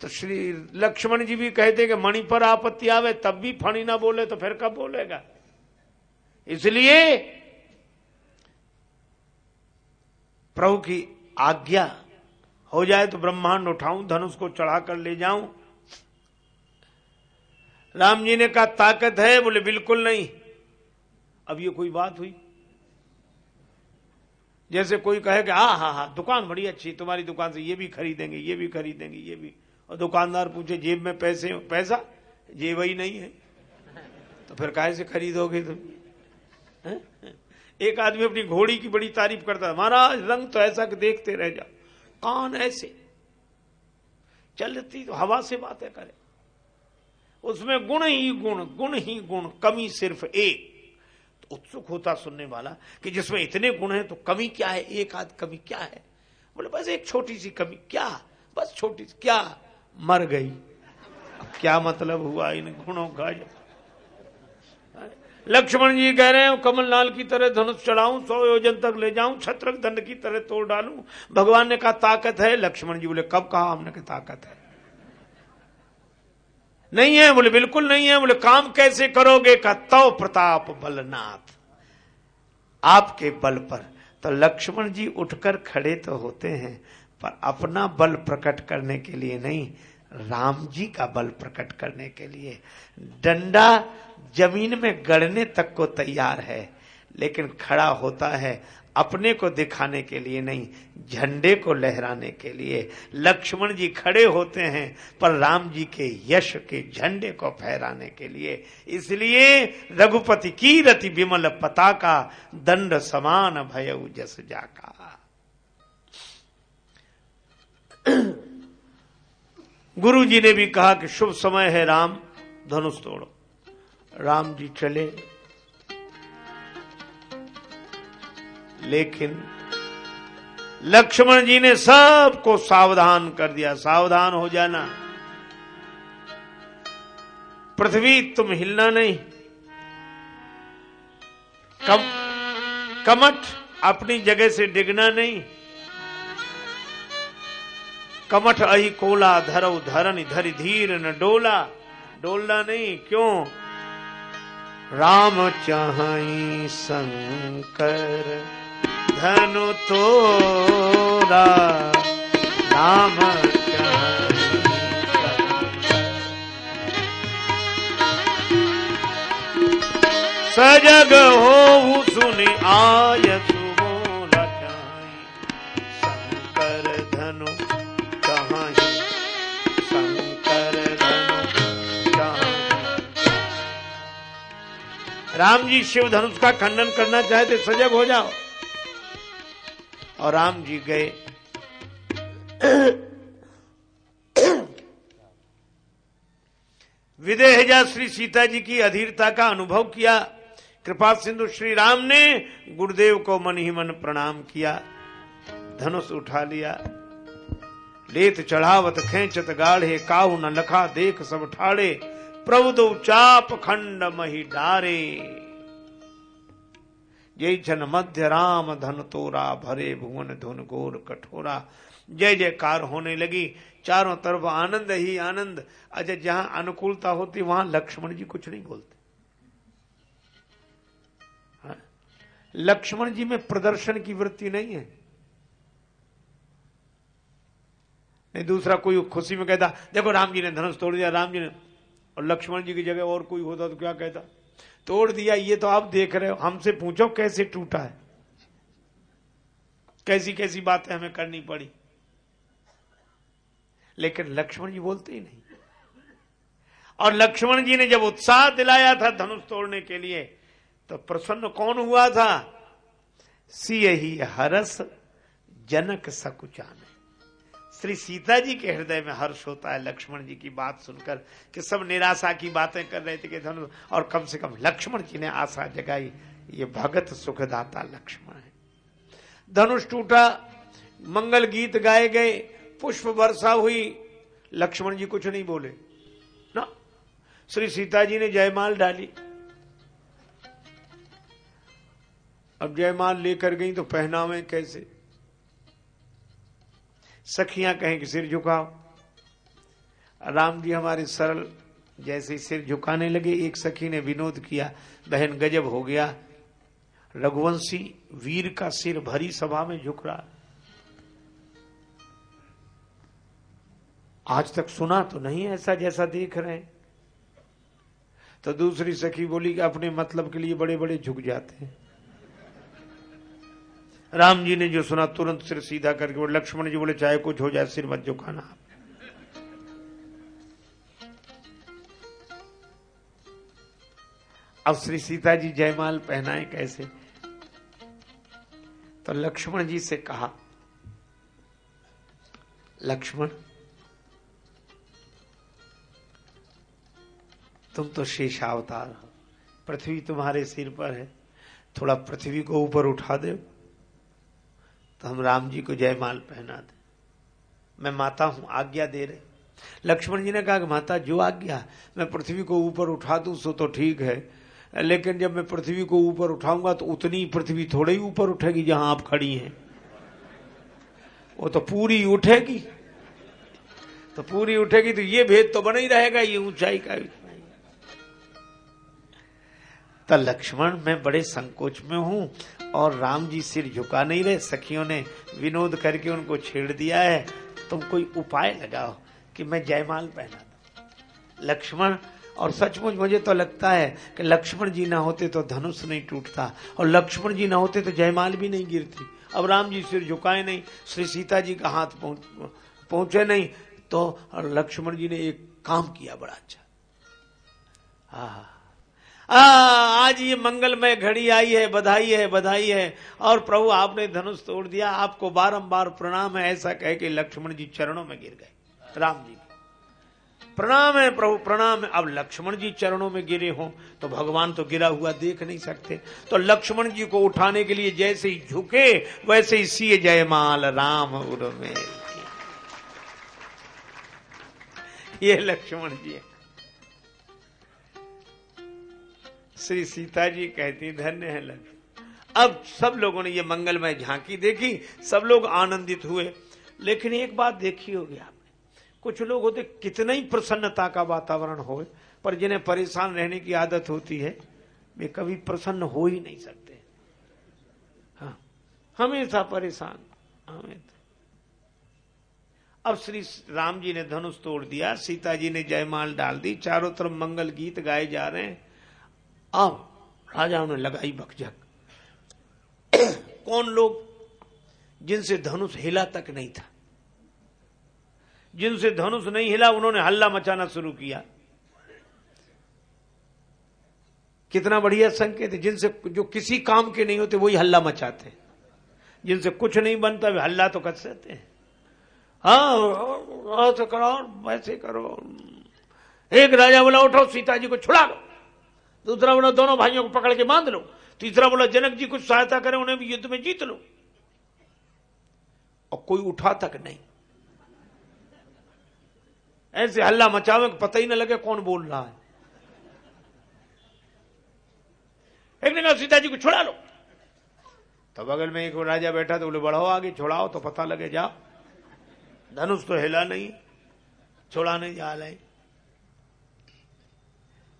तो श्री लक्ष्मण जी भी कहते कि मणि पर आपत्ति आवे, तब भी फणी ना बोले तो फिर कब बोलेगा? इसलिए प्रभु की आज्ञा हो जाए तो ब्रह्मांड उठाऊं, धनुष को चढ़ाकर ले जाऊँ। राम जी ने कहा, ताकत है? बोले, बिल्कुल नहीं। अब ये कोई बात हुई। जैसे कोई कहे कि हाँ हाँ हाँ दुकान बड़ी अच्छी तुम्हारी दुकान से ये भी खरीदेंगे, ये भी खरीदेंगे, ये भी और दुकानदार पूछे, जेब में पैसे, पैसा? जेब ही नहीं है। तो फिर काहे से खरीदोगे तुम? है? एक आदमी अपनी घोड़ी की बड़ी तारीफ़ करता महाराज, रंग तो ऐसा कि देखते रह जाओ। कान ऐसे। चलती तो हवा से बातें करे। उसमें गुण ही गुण गुण ही गुण, कमी सिर्फ़ एक। तो उत्सुक होता सुनने वाला कि जिसमें इतने गुण हैं तो कमी क्या है? एक आध कमी क्या है? बोले, बस एक छोटी सी कमी। क्या? बस छोटी सी, क्या? मर गई। अब क्या मतलब हुआ इन गुणों का? लक्ष्मण जी कह रहे हैं कमल लाल की तरह धनुष चढ़ाऊं, सौ योजन तक ले जाऊँ, छत्रक दंड की तरह तोड़ डालूं। भगवान ने कहा, ताकत है? लक्ष्मण जी बोले, कब कहा हमने कहा ताकत है? नहीं है, बोले, बिल्कुल नहीं है, बोले, काम कैसे करोगे? का तव प्रताप बलनाथ, आपके बल पर। तो लक्ष्मण जी उठकर खड़े तो होते हैं पर अपना बल प्रकट करने के लिए नहीं, राम जी का बल प्रकट करने के लिए। डंडा ज़मीन में गड़ने तक को तैयार है, लेकिन खड़ा होता है अपने को दिखाने के लिए नहीं, झंडे को लहराने के लिए। लक्ष्मण जी खड़े होते हैं, पर राम जी के यश के झंडे को फहराने के लिए। इसलिए रघुपति की रति विमल पता का दंड समान भय जस जाका। गुरु जी ने भी कहा कि शुभ समय है, राम, धनुष तोड़ो। राम जी चले। लेकिन लक्ष्मण जी ने सबको सावधान कर दिया। सावधान हो जाना। पृथ्वी, तुम हिलना नहीं। कम कमठ अपनी जगह से डिगना नहीं। कमठ अही कोला धरो धरन धरि धीर न डोला। डोलना नहीं, क्यों? राम चाहई शंकर, धनु तोरा, राम सजग हो सुन आय राम जी शिव धनुष का खंडन करना चाहते सजग हो जाओ। और राम जी गए विदेहजा श्री सीता जी की अधीरता का अनुभव किया। कृपा सिंधु श्री राम ने गुरुदेव को मन ही मन प्रणाम किया। धनुष उठा लिया। लेत चढ़ावत खेचत गाढ़े काहू न लखा देख सब ठाड़े। प्रभु दो चाप खंड मही डारे। जय जन मध्य राम धन तोरा भरे भुवन धुन गोर कठोरा। जय जयकार होने लगी, चारों तरफ़ आनंद ही आनंद। अच्छा जहाँ अनुकूलता होती, वहाँ लक्ष्मण जी कुछ नहीं बोलते। हाँ? लक्ष्मण जी में प्रदर्शन की वृत्ति नहीं है। नहीं, दूसरा कोई खुशी में कहता, देखो राम जी ने धनुष तोड़ दिया, राम जी ने और लक्ष्मण जी की जगह और कोई होता तो क्या कहता? तोड़ दिया, ये तो आप देख रहे हो, हमसे पूछो कैसे टूटा है? कैसी कैसी बातें हमें करनी पड़ी? लेकिन लक्ष्मण जी बोलते ही नहीं। और लक्ष्मण जी ने जब उत्साह दिलाया था धनुष तोड़ने के लिए तो प्रसन्न कौन हुआ था? सी ही हरस जनक सकुचान। श्री सीता जी के हृदय में हर्ष होता है, लक्ष्मण जी की बात सुनकर कि सब निराशा की बातें कर रहे थे कि और कम से कम लक्ष्मण जी ने आशा जगाई, ये भगत सुखदाता लक्ष्मण है। धनुष टूटा, मंगल गीत गाए गए, पुष्प वर्षा हुई, लक्ष्मण जी कुछ नहीं बोले। ना, श्री सीता जी ने जयमाल डाली। अब जयमाल लेकर गई तो पहनावे कैसे? सखियाँ कहें कि सिर झुकाओ। राम जी हमारे सरल जैसे सिर झुकाने लगे, एक सखी ने विनोद किया, बहन, गजब हो गया। रघुवंशी वीर का सिर भरी सभा में झुक रहा। आज तक सुना तो नहीं ऐसा जैसा देख रहे हैं। तो दूसरी सखी बोली कि अपने मतलब के लिए बड़े बड़े झुक जाते हैं। राम जी ने जो सुना, तुरंत सिर सीधा करके बोले, लक्ष्मण जी बोले, चाहे कुछ हो जाए, सिर मत झुकाना आप अब श्री सीता जी जयमाल पहनाए कैसे? तो लक्ष्मण जी से कहा, लक्ष्मण, तुम तो शेषावतार हो। पृथ्वी तुम्हारे सिर पर है। थोड़ा पृथ्वी को ऊपर उठा दे। तो हम राम जी को जयमाल पहना दे। मैं माता हूँ, आज्ञा दे रहे। लक्ष्मण जी ने कहा कि माता, जो आज्ञा मैं पृथ्वी को ऊपर उठा दू, सो तो ठीक है। लेकिन जब मैं पृथ्वी को ऊपर उठाऊँगा तो उतनी पृथ्वी थोड़े ही ऊपर उठेगी जहाँ आप खड़ी हैं। वो तो पूरी उठेगी। तो पूरी उठेगी तो ये भेद तो बना ही रहेगा, ये ऊंचाई का तो लक्ष्मण, मैं बड़े संकोच में हूँ। और राम जी सिर झुका नहीं रहे, सखियों ने विनोद करके उनको छेड़ दिया है। तुम कोई उपाय लगाओ कि मैं जयमाल पहना दू? लक्ष्मण, और सचमुच मुझे तो लगता है कि लक्ष्मण जी ना होते तो धनुष नहीं टूटता, और लक्ष्मण जी ना होते तो जयमाल भी नहीं गिरती। अब राम जी सिर झुकाए नहीं, श्री सीता जी का हाथ पहुँचे नहीं तो लक्ष्मण जी ने एक काम किया बड़ा अच्छा। हाँ आ, आज ये मंगलमय घड़ी आई है बधाई है बधाई है। और प्रभु आपने धनुष तोड़ दिया आपको बारंबार प्रणाम है ऐसा कह के लक्ष्मण जी चरणों में गिर गए। राम जी प्रणाम है प्रभु प्रणाम है। अब लक्ष्मण जी चरणों में गिरे हों तो भगवान तो गिरा हुआ देख नहीं सकते। तो लक्ष्मण जी को उठाने के लिए जैसे ही झुके वैसे ही सीए जयमाल राम में ये लक्ष्मण जी है। श्री सीता जी कहती, धन्य है लक्ष्मण अब सब लोगों ने ये मंगलमय झांकी देखी, सब लोग आनंदित हुए। लेकिन एक बात देखी होगी आपने, कुछ लोग होते कितना ही प्रसन्नता का वातावरण हो पर जिन्हें परेशान रहने की आदत होती है, वे कभी प्रसन्न हो ही नहीं सकते। हाँ हमेशा परेशान हमें अब श्री राम जी ने धनुष तोड़ दिया, सीता जी ने जयमाल डाल दी, चारों तरफ़ मंगल गीत गाए जा रहे हैं। अब राजाओं ने लगाई बकझक कौन लोग जिनसे धनुष हिला तक नहीं था? जिनसे धनुष नहीं हिला, उन्होंने हल्ला मचाना शुरू किया। कितना बढ़िया संकेत है, जिनसे जो किसी काम के नहीं होते, वही हल्ला मचाते जिनसे कुछ नहीं बनता, वे हल्ला तो कर सकते हैं। हाँ करो वैसे करो। एक राजा बोला, उठो सीता जी को छुड़ा लो दूसरा बोला, दोनों भाइयों को पकड़ के बाँध लो। तीसरा बोला, जनक जी कुछ सहायता करें, उन्हें भी युद्ध में जीत लो। और कोई उठा तक नहीं। ऐसे हल्ला मचावे पता ही ना लगे कौन बोल रहा है। एक ने कहा सीता जी को छुड़ा लो। तो बगल में एक राजा बैठा तो बोले, बढ़ाओ आगे, छुड़ाओ तो पता लगे, जाओ। धनुष तो हिला नहीं, छोड़ा नहीं जा रहे।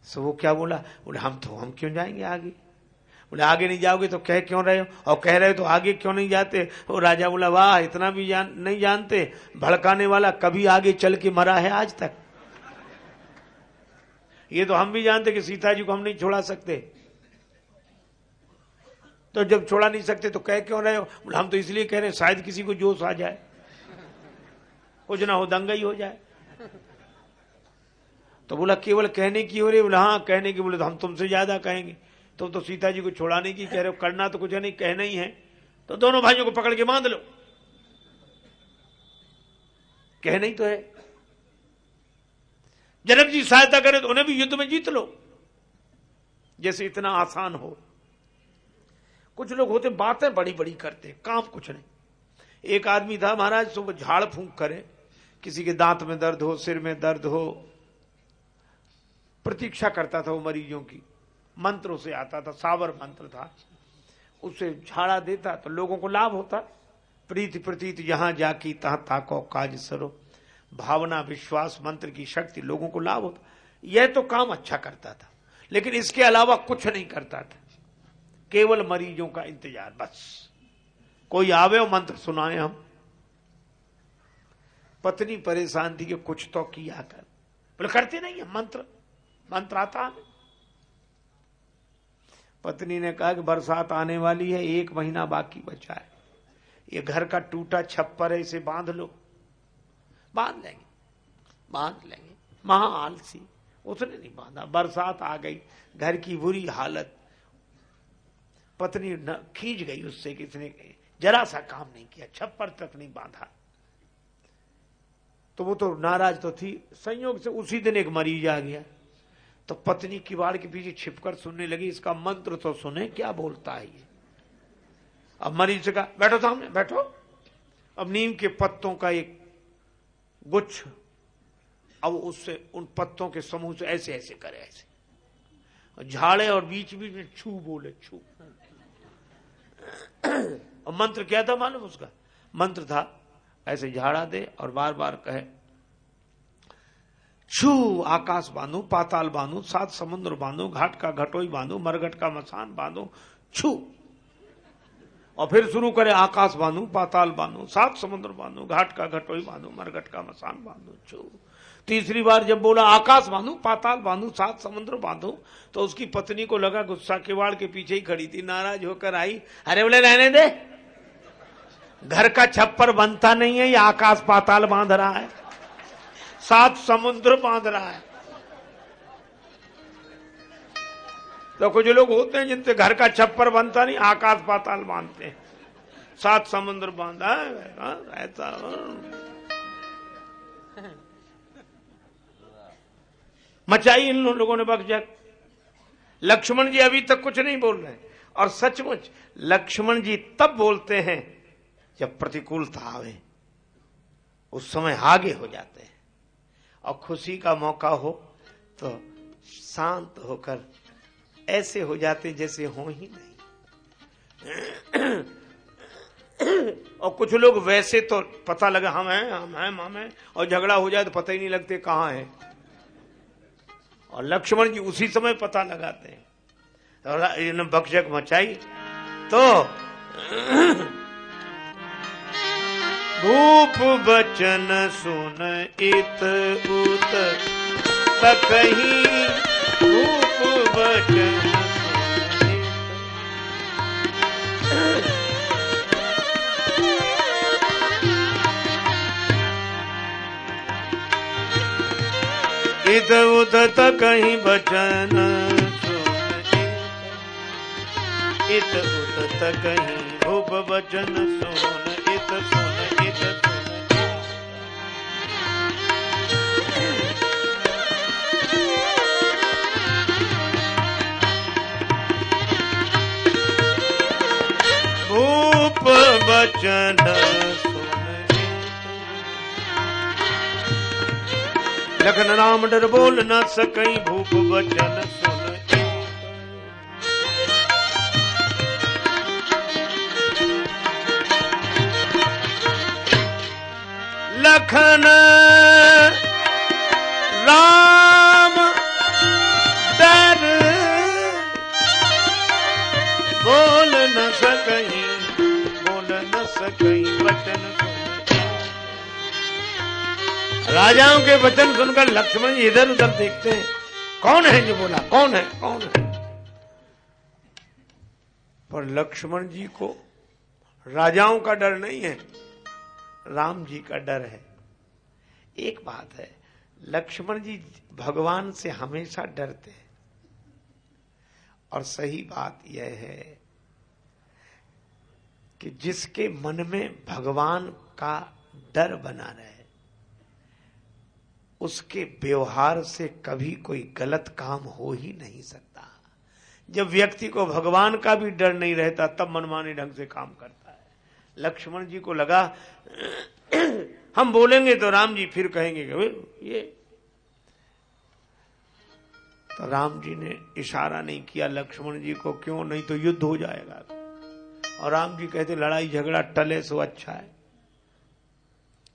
सो वो क्या बोला? बोले, हम तो हम क्यों जाएँगे आगे? बोले, आगे नहीं जाओगे तो कह क्यों रहे हो? और कह रहे हो तो आगे क्यों नहीं जाते? वो राजा बोला, वाह, इतना भी जान, नहीं जानते। भड़काने वाला कभी आगे चल के मरा है आज तक। ये तो हम भी जानते कि सीता जी को हम नहीं छोड़ा सकते। तो जब छोड़ा नहीं सकते तो कह क्यों रहे हो? हम तो इसलिए कह रहे हैं, शायद किसी को जोश आ जाए। कुछ ना हो, दंगा ही हो जाए। तो बोला, केवल कहने की हो रही बोला हाँ कहने की बोले तो हम तुमसे ज़्यादा कहेंगे। तुम तो सीता जी को छोड़ाने की कह रहे हो, करना तो कुछ नहीं, कहना ही है। तो दोनों भाइयों को पकड़ के बाँध लो। कहना ही तो है। जनक जी सहायता करे तो उन्हें भी युद्ध में जीत लो। जैसे इतना आसान हो। कुछ लोग होते, बातें बड़ी बड़ी करते, काम कुछ नहीं। एक आदमी था महाराज, सुबह झाड़ फूंक करे। किसी के दांत में दर्द हो, सिर में दर्द हो प्रतीक्षा करता था वो मरीजों की। मंत्रों से आता था, सावर मंत्र था। उसे झाड़ा देता तो लोगों को लाभ होता। प्रीति प्रतीत, यहाँ जाकी, तहा ताको, काज सरो। भावना, विश्वास, मंत्र की शक्ति लोगों को लाभ होता। यह तो काम अच्छा करता था, लेकिन इसके अलावा कुछ नहीं करता था। केवल मरीजों का इंतज़ार, बस। कोई आवे और मंत्र सुनाए हम। पत्नी परेशान थी कि कुछ तो किया कर। बोले, करते नहीं है मंत्र? मंत्र आता है। पत्नी ने कहा कि बरसात आने वाली है, एक महीना बाकी बचा है। ये घर का टूटा छप्पर है, इसे बाँध लो। बाँध लेंगे बाँध लेंगे। महा आलसी, उसने नहीं बांधा। बरसात आ गई, घर की बुरी हालत। पत्नी खींच गई उससे किसने जरा सा काम नहीं किया, छप्पर तक नहीं बांधा। तो वो तो नाराज़ तो थी, संयोग से उसी दिन एक मरीज़ आ गया। तो पत्नी किवाड़ के पीछे छिपकर सुनने लगी, इसका मंत्र तो सुने, क्या बोलता है ये? अब मरीज़ से कहा, बैठो सामने, बैठो। अब नीम के पत्तों का एक गुच्छ, अब उससे, उन पत्तों के समूह से ऐसे ऐसे करे, ऐसे। झाड़े और बीच बीच में छू बोले, छू। और मंत्र क्या था मालूम उसका? मंत्र था, ऐसे झाड़ा दे और बार बार कहे छू, आकाश बांधो, पाताल बांधो, सात समुद्र बांधो, घाट का घटोई बांधो, मरघट का मसान बांधो, छू। और फिर शुरू करे, आकाश बांधो, पाताल बांधो, सात समुद्र बांधो, घाट का घटोई बांधो, मरघट का मसान बांधो, छू। तीसरी बार जब बोला, आकाश बांधो, पाताल बांधो, सात समुद्र बांधो तो उसकी पत्नी को लगा गुस्सा, केवाड़ के पीछे ही खड़ी थी, नाराज़ होकर आई, अरे बोले, रहने दे। घर का छप्पर बनता नहीं है, ये आकाश पाताल बाँध रहा है। सात समुद्र बाँध रहा है। तो कुछ लोग होते हैं जिनसे घर का छप्पर बनता नहीं, आकाश पाताल बांधते हैं। सात समुद्र बांधा है ऐसा मचाई इन लोगों ने बकजक लक्ष्मण जी अभी तक कुछ नहीं बोल रहे। और सचमुच, लक्ष्मण जी तब बोलते हैं जब प्रतिकूलता आवे, उस समय आगे हो जाते हैं। और खुशी का मौका हो तो शांत होकर ऐसे हो जाते जैसे हो ही नहीं। और कुछ लोग वैसे तो पता लगा, हम हैं हम हैं हम हैं, और झगड़ा हो जाए तो पता ही नहीं लगते कहाँ है। और लक्ष्मण जी उसी समय पता लगाते हैं। तो बकझक मचाई। तो भूप बचन सुन इत उत। तकही भूप बचन इत। उत तकही बचन इत। उत तकही भूप बचन सुन। इत सुन बचन लखन राम डर बोल न सकई भूप लखन। राम डर बोल न सकही बोल न सकही वचन राजाओं के वचन सुनकर लक्ष्मण जी इधर उधर देखते हैं। कौन है जो बोला? कौन है? कौन है? पर लक्ष्मण जी को राजाओं का डर नहीं है, राम जी का डर है। एक बात है, लक्ष्मण जी भगवान से हमेशा डरते हैं। और सही बात यह है कि जिसके मन में भगवान का डर बना रहे, उसके व्यवहार से कभी कोई गलत काम हो ही नहीं सकता। जब व्यक्ति को भगवान का भी डर नहीं रहता, तब मनमाने ढंग से काम करता है। लक्ष्मण जी को लगा हम बोलेंगे तो राम जी फिर कहेंगे कि ये तो राम जी ने इशारा नहीं किया, लक्ष्मण जी को क्यों? नहीं तो युद्ध हो जाएगा। और राम जी कहते, लड़ाई झगड़ा टले सो अच्छा है।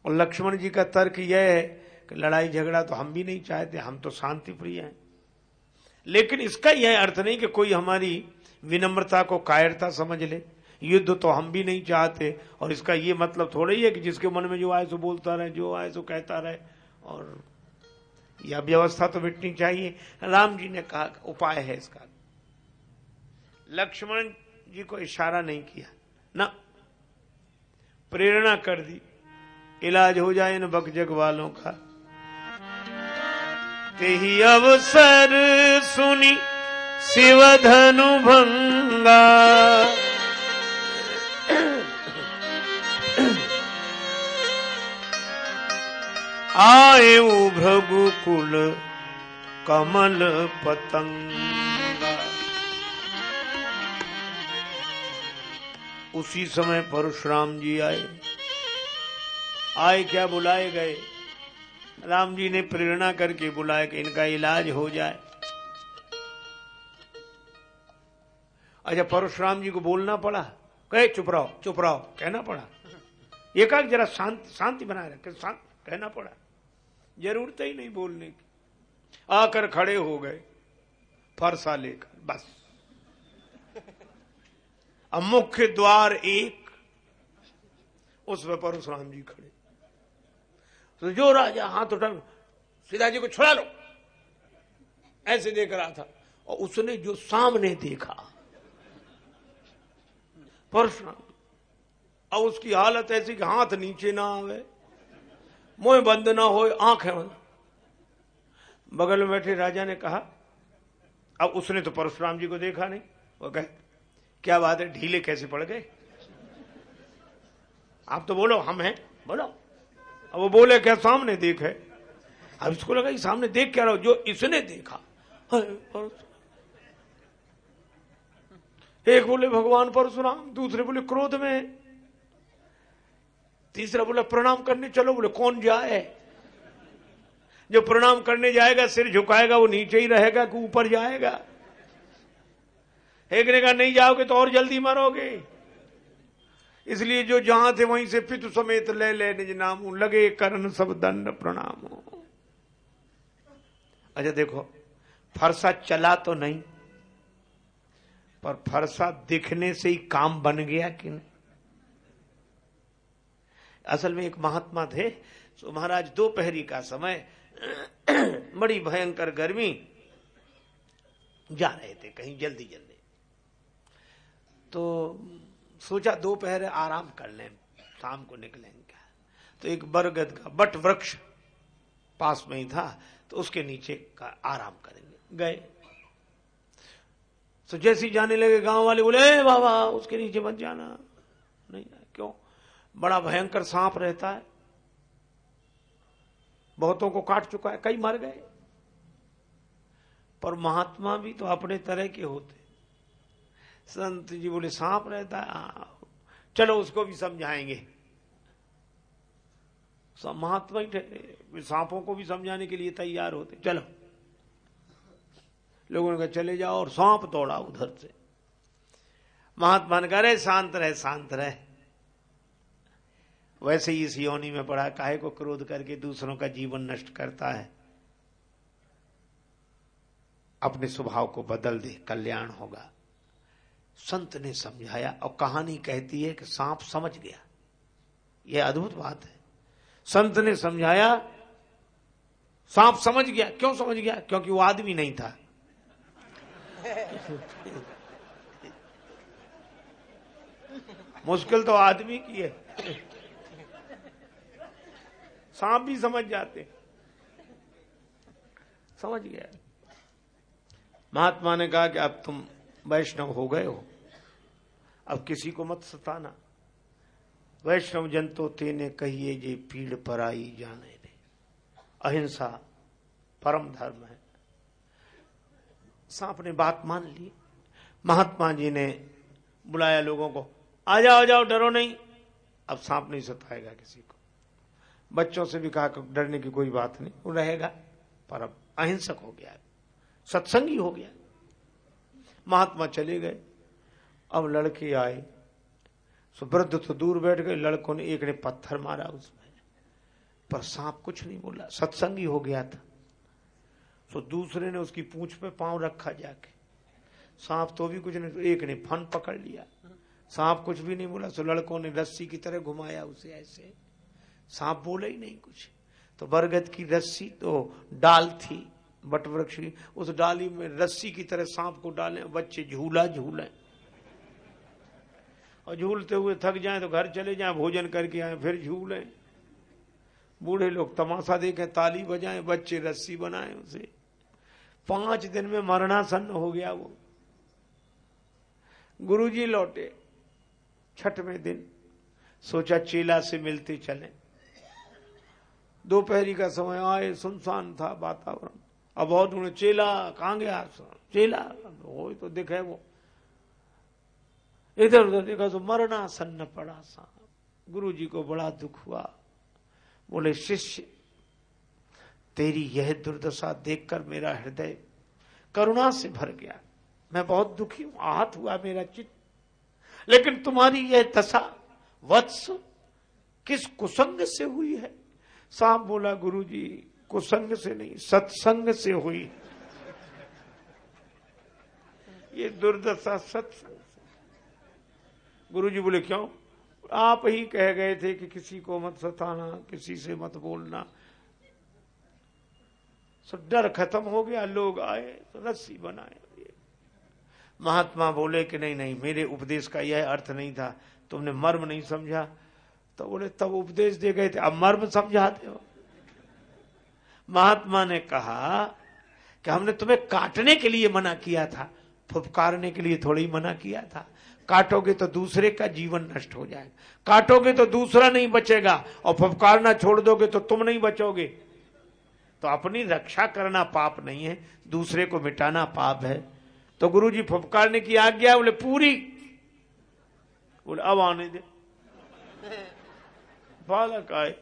और लक्ष्मण जी का तर्क यह है कि लड़ाई झगड़ा तो हम भी नहीं चाहते, हम तो शांति प्रिय हैं। लेकिन इसका यह अर्थ नहीं कि कोई हमारी विनम्रता को कायरता समझ ले। युद्ध तो हम भी नहीं चाहते। और इसका ये मतलब थोड़ा ही है कि जिसके मन में जो आए सो बोलता रहे, जो आए सो कहता रहे, और यह व्यवस्था तो मिटनी चाहिए। राम जी ने कहा, उपाय है इसका। लक्ष्मण जी को इशारा नहीं किया। ना, प्रेरणा कर दी। इलाज हो जाए इन बकजग वालों का। ही अवसर सुनी शिव धनु भंगा। आए भ्रगुकुल कमल पतंग। उसी समय परशुराम जी आए। आए क्या बुलाए गए? राम जी ने प्रेरणा करके बुलाया कि इनका इलाज हो जाए। अच्छा परशुराम जी को बोलना पड़ा। कहे, चुप रहो चुप रहो, कहना पड़ा। एक जरा शांति शांति बनाए रखे, शांत, कहना पड़ा। ज़रूरत ही नहीं बोलने की। आकर खड़े हो गए, फरसा लेकर, बस। अब मुख्य द्वार एक, उस पर परशुराम जी खड़े। तो जो राजा हाथ उठा सीधा जी को छुड़ा लो। ऐसे देख रहा था। और उसने जो सामने देखा, परशुराम, अब उसकी हालत ऐसी कि हाथ नीचे ना आवे। मुँह बंद ना हो, आँखें बंद। बगल में बैठे राजा ने कहा, अब उसने तो परशुराम जी को देखा नहीं। वो कहे, क्या बात है, ढीले कैसे पड़ गए? आप तो बोलो, हम हैं। बोलो। अब वो बोले, क्या सामने देखे अब इसको लगा कि सामने देख क्या रहा जो इसने देखा। एक बोले, भगवान परशुराम। दूसरे बोले, क्रोध में तीसरा बोला, प्रणाम करने चलो। बोले, कौन जाए? जो प्रणाम करने जाएगा, सिर झुकाएगा, वो नीचे ही रहेगा कि ऊपर जाएगा। एक ने कहा, नहीं जाओगे तो और जल्दी मरोगे। इसलिए जो जहाँ थे वहीं से पितु समेत ले ले, निज नाम लगे, करण सब दंड प्रणाम। अच्छा देखो, फरसा चला तो नहीं, पर फरसा दिखने से ही काम बन गया कि नहीं? असल में एक महात्मा थे। तो महाराज दोपहरी का समय, बड़ी भयंकर गर्मी, जा रहे थे कहीं जल्दी जल्दी। तो सोचा दोपहर आराम कर लें, शाम को निकलेंगे तो एक बरगद का बट वृक्ष पास में ही था तो उसके नीचे का आराम करेंगे। गए। तो जैसे जाने लगे, गाँव वाले बोले बाबा उसके नीचे मत जाना। नहीं, क्यों? बड़ा भयंकर सांप रहता है। बहुतों को काट चुका है, कई मर गए। पर महात्मा भी तो अपने तरह के होते। संत जी बोले, सांप रहता है हाँ। चलो उसको भी समझाएँगे। सब महात्मा ही ठहरे सांपों को भी समझाने के लिए तैयार होते। चलो। लोगों ने कहा, चले जाओ और सांप दौड़ा उधर से। महात्मा ने कहा रहे शांत रहे शांत रहे। वैसे ही इस योनि में पड़ा काहे को क्रोध करके दूसरों का जीवन नष्ट करता है। अपने स्वभाव को बदल दे, कल्याण होगा। संत ने समझाया और कहानी कहती है कि सांप समझ गया। यह अद्भुत बात है। संत ने समझाया, सांप समझ गया। क्यों समझ गया? क्योंकि वो आदमी नहीं था। मुश्किल तो आदमी की है। सांप भी समझ जाते समझ गया। महात्मा ने कहा कि अब तुम वैष्णव हो गए हो। अब किसी को मत सताना। वैष्णव जन तो तेने कहिए जे पीड़ पर आई जाने दे। अहिंसा परम धर्म है। सांप ने बात मान ली। महात्मा जी ने बुलाया लोगों को, आ जाओ आ जाओ, डरो नहीं। अब सांप नहीं सताएगा किसी को। बच्चों से भी कहा डरने की कोई बात नहीं, वो रहेगा, पर अब अहिंसक हो गया सत्संगी हो गया महात्मा चले गए, अब लड़के आए, सो वृद्ध तो दूर बैठ गए, लड़कों ने एक ने पत्थर मारा उसमें, पर सांप कुछ नहीं बोला, सत्संगी हो गया था। तो दूसरे ने उसकी पूंछ पे पाँव रखा जाके, सांप तो भी कुछ नहीं, एक ने फन पकड़ लिया, सांप कुछ भी नहीं बोला, सो लड़कों ने रस्सी की तरह घुमाया उसे ऐसे। सांप बोले ही नहीं कुछ। तो बरगद की रस्सी तो डाल थी, बट वृक्ष की, उस डाली में रस्सी की तरह सांप को डालें, बच्चे झूला झूलें। और झूलते हुए थक जाएँ तो घर चले जाएँ, भोजन करके आए, फिर झूलें। बूढ़े लोग तमाशा देखें, ताली बजाएँ, बच्चे रस्सी बनाएँ उसे। पाँच दिन में मरणासन हो गया वो। गुरुजी लौटे, छठवें दिन, सोचा चेला से मिलते चले। दोपहरी का समय आए, सुनसान था वातावरण। अब बहुत ढूंढे, चेला कहाँ गया? चेला, हो तो दिखे वो। इधर उधर देखा तो मरना सन्न पड़ा सा। गुरु जी को बड़ा दुख हुआ। बोले, शिष्य, तेरी यह दुर्दशा देखकर मेरा हृदय करुणा से भर गया। मैं बहुत दुखी हूँ, आहत हुआ मेरा चित्त। लेकिन तुम्हारी यह दशा, वत्स किस कुसंग से हुई है? सांप बोला गुरु जी कुसंग से नहीं, सत्संग से हुई। ये दुर्दशा सत्संग गुरु जी बोले, क्यों? आप ही कह गए थे कि किसी को मत सताना, किसी से मत बोलना। सो डर खत्म हो गया, लोग आए, रस्सी बनाए। महात्मा बोले कि नहीं नहीं, मेरे उपदेश का यह अर्थ नहीं था। तुमने मर्म नहीं समझा। तो बोले, तब उपदेश दे गए थे। अब मर्म समझाते हो। महात्मा ने कहा कि हमने तुम्हें काटने के लिए मना किया था, फुपकारने के लिए थोड़ी मना किया था। काटोगे तो दूसरे का जीवन नष्ट हो जाएगा। काटोगे तो दूसरा नहीं बचेगा, और फुपकारना छोड़ दोगे तो तुम नहीं बचोगे। तो अपनी रक्षा करना पाप नहीं है, दूसरे को मिटाना पाप है। तो गुरु जी फुपकारने की आज्ञा बोले, पूरी। बोले, अब आने दे। बालक आए।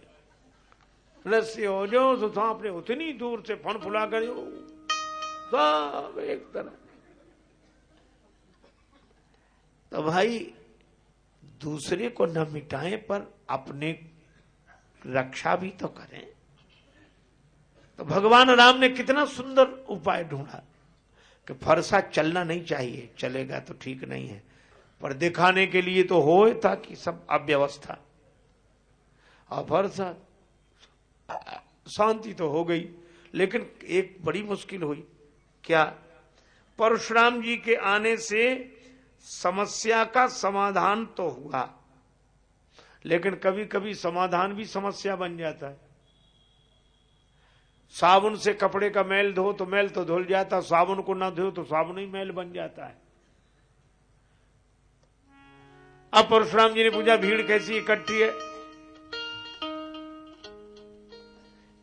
रस्सी हो जो तो सांप ने उतनी दूर से फन फुला कर एक तरह। तो भाई, दूसरे को न मिटाएँ, पर अपने रक्षा भी तो करें। तो भगवान राम ने कितना सुंदर उपाय ढूंढा, कि फरसा चलना नहीं चाहिए। चलेगा तो ठीक नहीं है, पर दिखाने के लिए तो हो ताकि सब अव्यवस्था। और फरसा शांति तो हो गई, लेकिन एक बड़ी मुश्किल हुई। क्या? परशुराम जी के आने से समस्या का समाधान तो हुआ, लेकिन कभी कभी समाधान भी समस्या बन जाता है। साबुन से कपड़े का मैल धो तो मैल तो धुल जाता, साबुन को ना धो तो साबुन ही मैल बन जाता है। अब परशुराम जी ने पूछा, भीड़ कैसी इकट्ठी है?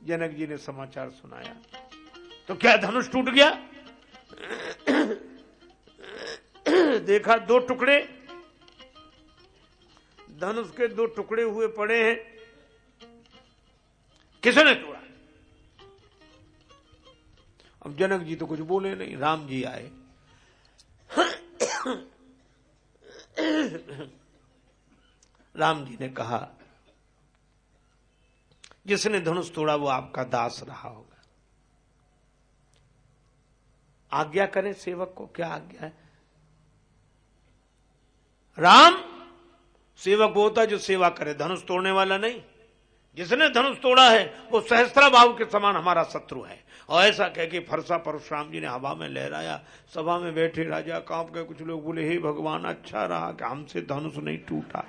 जनक जी ने समाचार सुनाया। तो क्या धनुष टूट गया? देखा दो टुकड़े। धनुष के दो टुकड़े हुए पड़े हैं। किसने तोड़ा? अब जनक जी तो कुछ बोले नहीं, राम जी आए। राम जी ने कहा जिसने धनुष तोड़ा, वो आपका दास रहा होगा। आज्ञा करें सेवक को, क्या आज्ञा है? राम, सेवक वो होता है जो सेवा करे, धनुष तोड़ने वाला नहीं। जिसने धनुष तोड़ा है, वो सहस्त्रा भाव के समान हमारा शत्रु है। और ऐसा कह के फरसा परशुराम जी ने हवा में लहराया, सभा में बैठे, राजा काँप के कुछ लोग बोले, हे भगवान अच्छा रहा कि हमसे धनुष नहीं टूटा।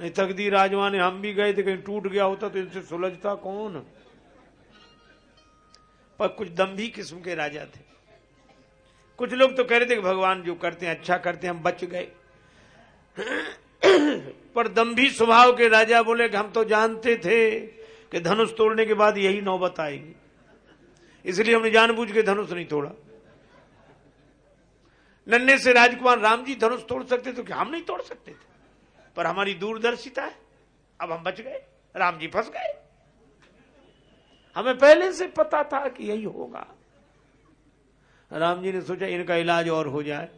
नहीं, तकदीर राजवाने, हम भी गए थे, कहीं टूट गया होता तो इनसे सुलझता कौन? पर कुछ दम्भी किस्म के राजा थे। कुछ लोग तो कह रहे थे कि भगवान जो करते हैं अच्छा करते हैं, हम बच गए। पर दम्भी स्वभाव के राजा बोले कि हम तो जानते थे कि धनुष तोड़ने के बाद यही नौबत आएगी। इसलिए हमने जानबूझ के धनुष नहीं तोड़ा। नन्हे से राजकुमार राम जी धनुष तोड़ सकते तो क्या हम नहीं तोड़ सकते थे? पर हमारी दूरदर्शिता है। अब हम बच गए। राम जी फंस गए। हमें पहले से पता था कि यही होगा। राम जी ने सोचा इनका इलाज और हो जाए।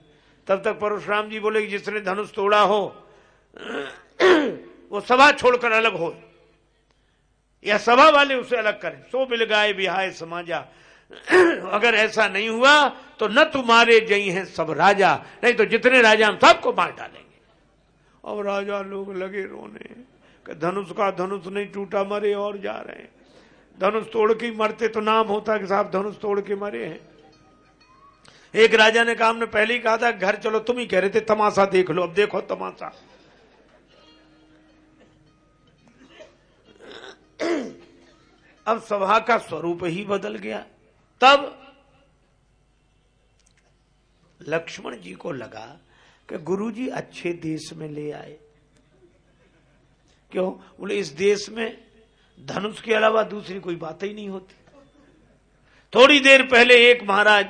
तब तक परशुराम जी बोले कि जिसने धनुष तोड़ा हो, वो सभा छोड़कर अलग हो। या सभा वाले उसे अलग करें। सो बिल गाय बिहाय समाजा। अगर ऐसा नहीं हुआ तो न तुम्हारे जई हैं सब राजा। नहीं तो जितने राजा हम सबको मार डालेंगे और राजा लोग लगे रोने कि धनुष का धनुष नहीं टूटा, मरे और जा रहे हैं। धनुष तोड़ के मरते तो नाम होता कि साहब धनुष तोड़ के मरे हैं। एक राजा ने कहा, हमने पहले ही कहा था, घर चलो, तुम ही कह रहे थे, तमाशा देख लो, अब देखो तमाशा। अब सभा का स्वरूप ही बदल गया। तब लक्ष्मण जी को लगा कि गुरुजी अच्छे देश में ले आए। क्यों? बोले, इस देश में धनुष के अलावा दूसरी कोई बात ही नहीं होती। थोड़ी देर पहले एक महाराज,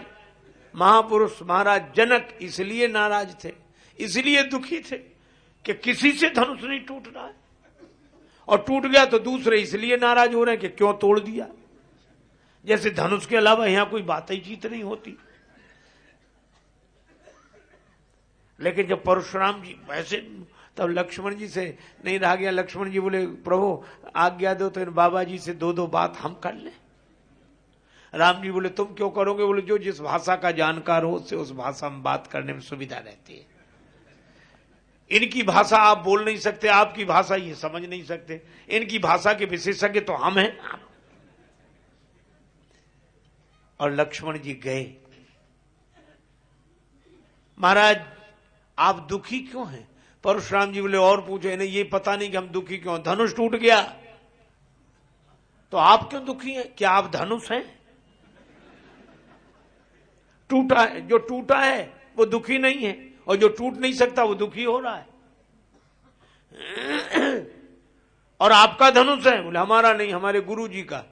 महापुरुष, महाराज जनक इसलिए नाराज़ थे, इसलिए दुखी थे कि किसी से धनुष नहीं टूट रहा है। और टूट गया तो दूसरे इसलिए नाराज़ हो रहे हैं कि क्यों तोड़ दिया? जैसे धनुष के अलावा यहाँ कोई बात ही जीत नहीं होती। लेकिन जब परशुराम जी वैसे तब लक्ष्मण जी से नहीं रहा गया। लक्ष्मण जी बोले, प्रभु, आज्ञा दो तो इन बाबा जी से दो दो बात हम कर लें। राम जी बोले, तुम क्यों करोगे? बोले, जो जिस भाषा का जानकार हो, उससे उस भाषा में बात करने में सुविधा रहती है। इनकी भाषा आप बोल नहीं सकते, आपकी भाषा ये समझ नहीं सकते। इनकी भाषा के विशेषज्ञ तो हम हैं। और लक्ष्मण जी गए। महाराज आप दुखी क्यों हैं? परशुराम जी बोले, और पूछे, इन्हें ये पता नहीं कि हम दुखी क्यों धनुष टूट गया। तो आप क्यों दुखी हैं? क्या आप धनुष हैं? टूटा है, जो टूटा है, वो दुखी नहीं है, और जो टूट नहीं सकता, वो दुखी हो रहा है। और आपका धनुष है, बोले, हमारा नहीं, हमारे गुरु जी का।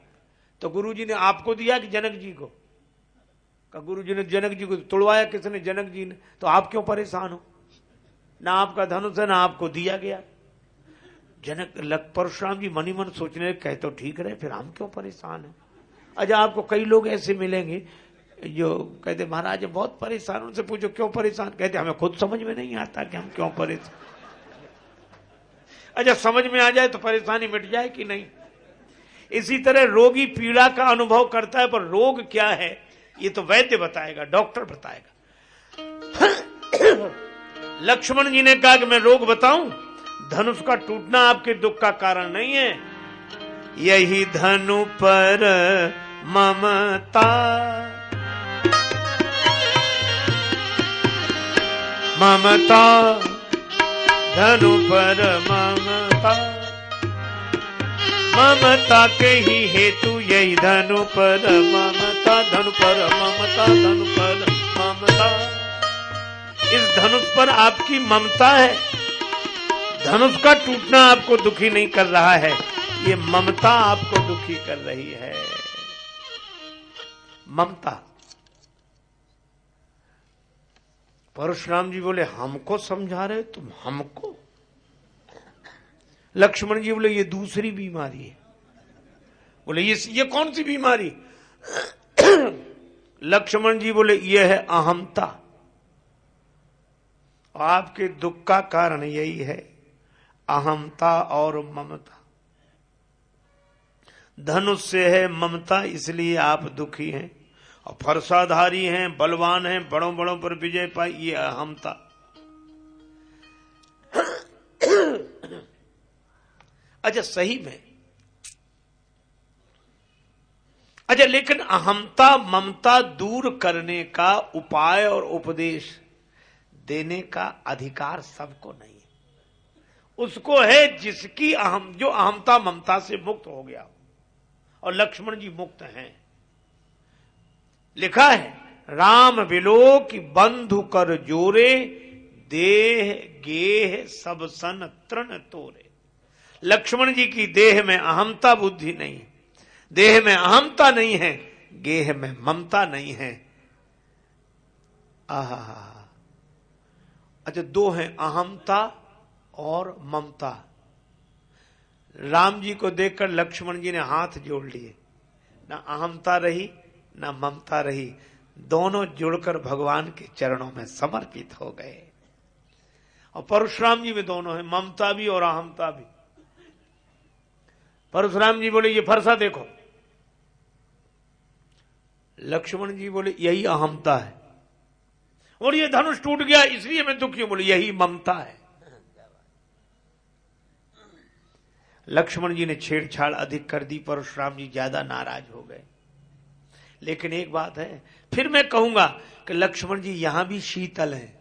तो गुरु जी ने आपको दिया कि जनक जी का? गुरु जी ने जनक जी को तोड़वाया, किसने? जनक जी ने। तो आप क्यों परेशान हो? ना आपका धनुष है, ना आपको दिया गया। जनक लक परशुराम जी मनी मन सोचने कहे तो ठीक रहे, फिर हम क्यों परेशान है? अच्छा आपको कई लोग ऐसे मिलेंगे, जो कहते, महाराज बहुत परेशान उनसे पूछो, क्यों परेशान? कहते, हमें खुद समझ में नहीं आता कि हम क्यों परेशान अच्छा समझ में आ जाए तो परेशानी मिट जाए कि नहीं? इसी तरह रोगी पीड़ा का अनुभव करता है, पर रोग क्या है, ये तो वैद्य बताएगा, डॉक्टर बताएगा। लक्ष्मण जी ने कहा कि मैं रोग बताऊँ, धनुष का टूटना आपके दुख का कारण नहीं है। यही धनु पर ममता। ममता, धनु पर ममता। ममता के ही हेतु यही धनु पर ममता, धनु पर ममता, धनु पर ममता। इस धनुष पर आपकी ममता है। धनुष का टूटना आपको दुखी नहीं कर रहा है। ये ममता आपको दुखी कर रही है। ममता। परशुराम जी बोले, हमको समझा रहे तुम? हमको? लक्ष्मण जी बोले, ये दूसरी बीमारी है। बोले, ये ये कौन सी बीमारी? लक्ष्मण जी बोले, ये है अहमता आपके दुख का कारण यही है अहमता और ममता। धनुष से है ममता, इसलिए आप दुखी हैं, और फरसाधारी हैं, बलवान हैं बड़ों बड़ों पर विजय पाई, ये अहमता अच्छा सही में। अच्छा लेकिन अहमता ममता दूर करने का उपाय और उपदेश देने का अधिकार सबको नहीं है। उसको है जिसकी अहम, जो अहमता ममता से मुक्त हो गया। और लक्ष्मण जी मुक्त हैं। लिखा है, राम बिलो की बंधु कर जोरे, देह गेह सब सन तृण तोरे। लक्ष्मण जी की देह में अहमता बुद्धि नहीं देह में अहमता नहीं है, गेह में ममता नहीं है। आहा अच्छा दो हैं अहमता और ममता। राम जी को देखकर लक्ष्मण जी ने हाथ जोड़ लिए। ना अहमता रही, ना ममता रही। दोनों जुड़कर भगवान के चरणों में समर्पित हो गए। और परशुराम जी में दोनों है, ममता भी और अहमता भी। परशुराम जी बोले, ये फरसा देखो। लक्ष्मण जी बोले, यही अहमता है। और ये धनुष टूट गया, इसलिए मैं दुखी हूँ। बोले, यही ममता है। लक्ष्मण जी ने छेड़छाड़ अधिक कर दी, परशुराम जी ज़्यादा नाराज़ हो गए। लेकिन एक बात है, फिर मैं कहूँगा कि लक्ष्मण जी यहाँ भी शीतल हैं।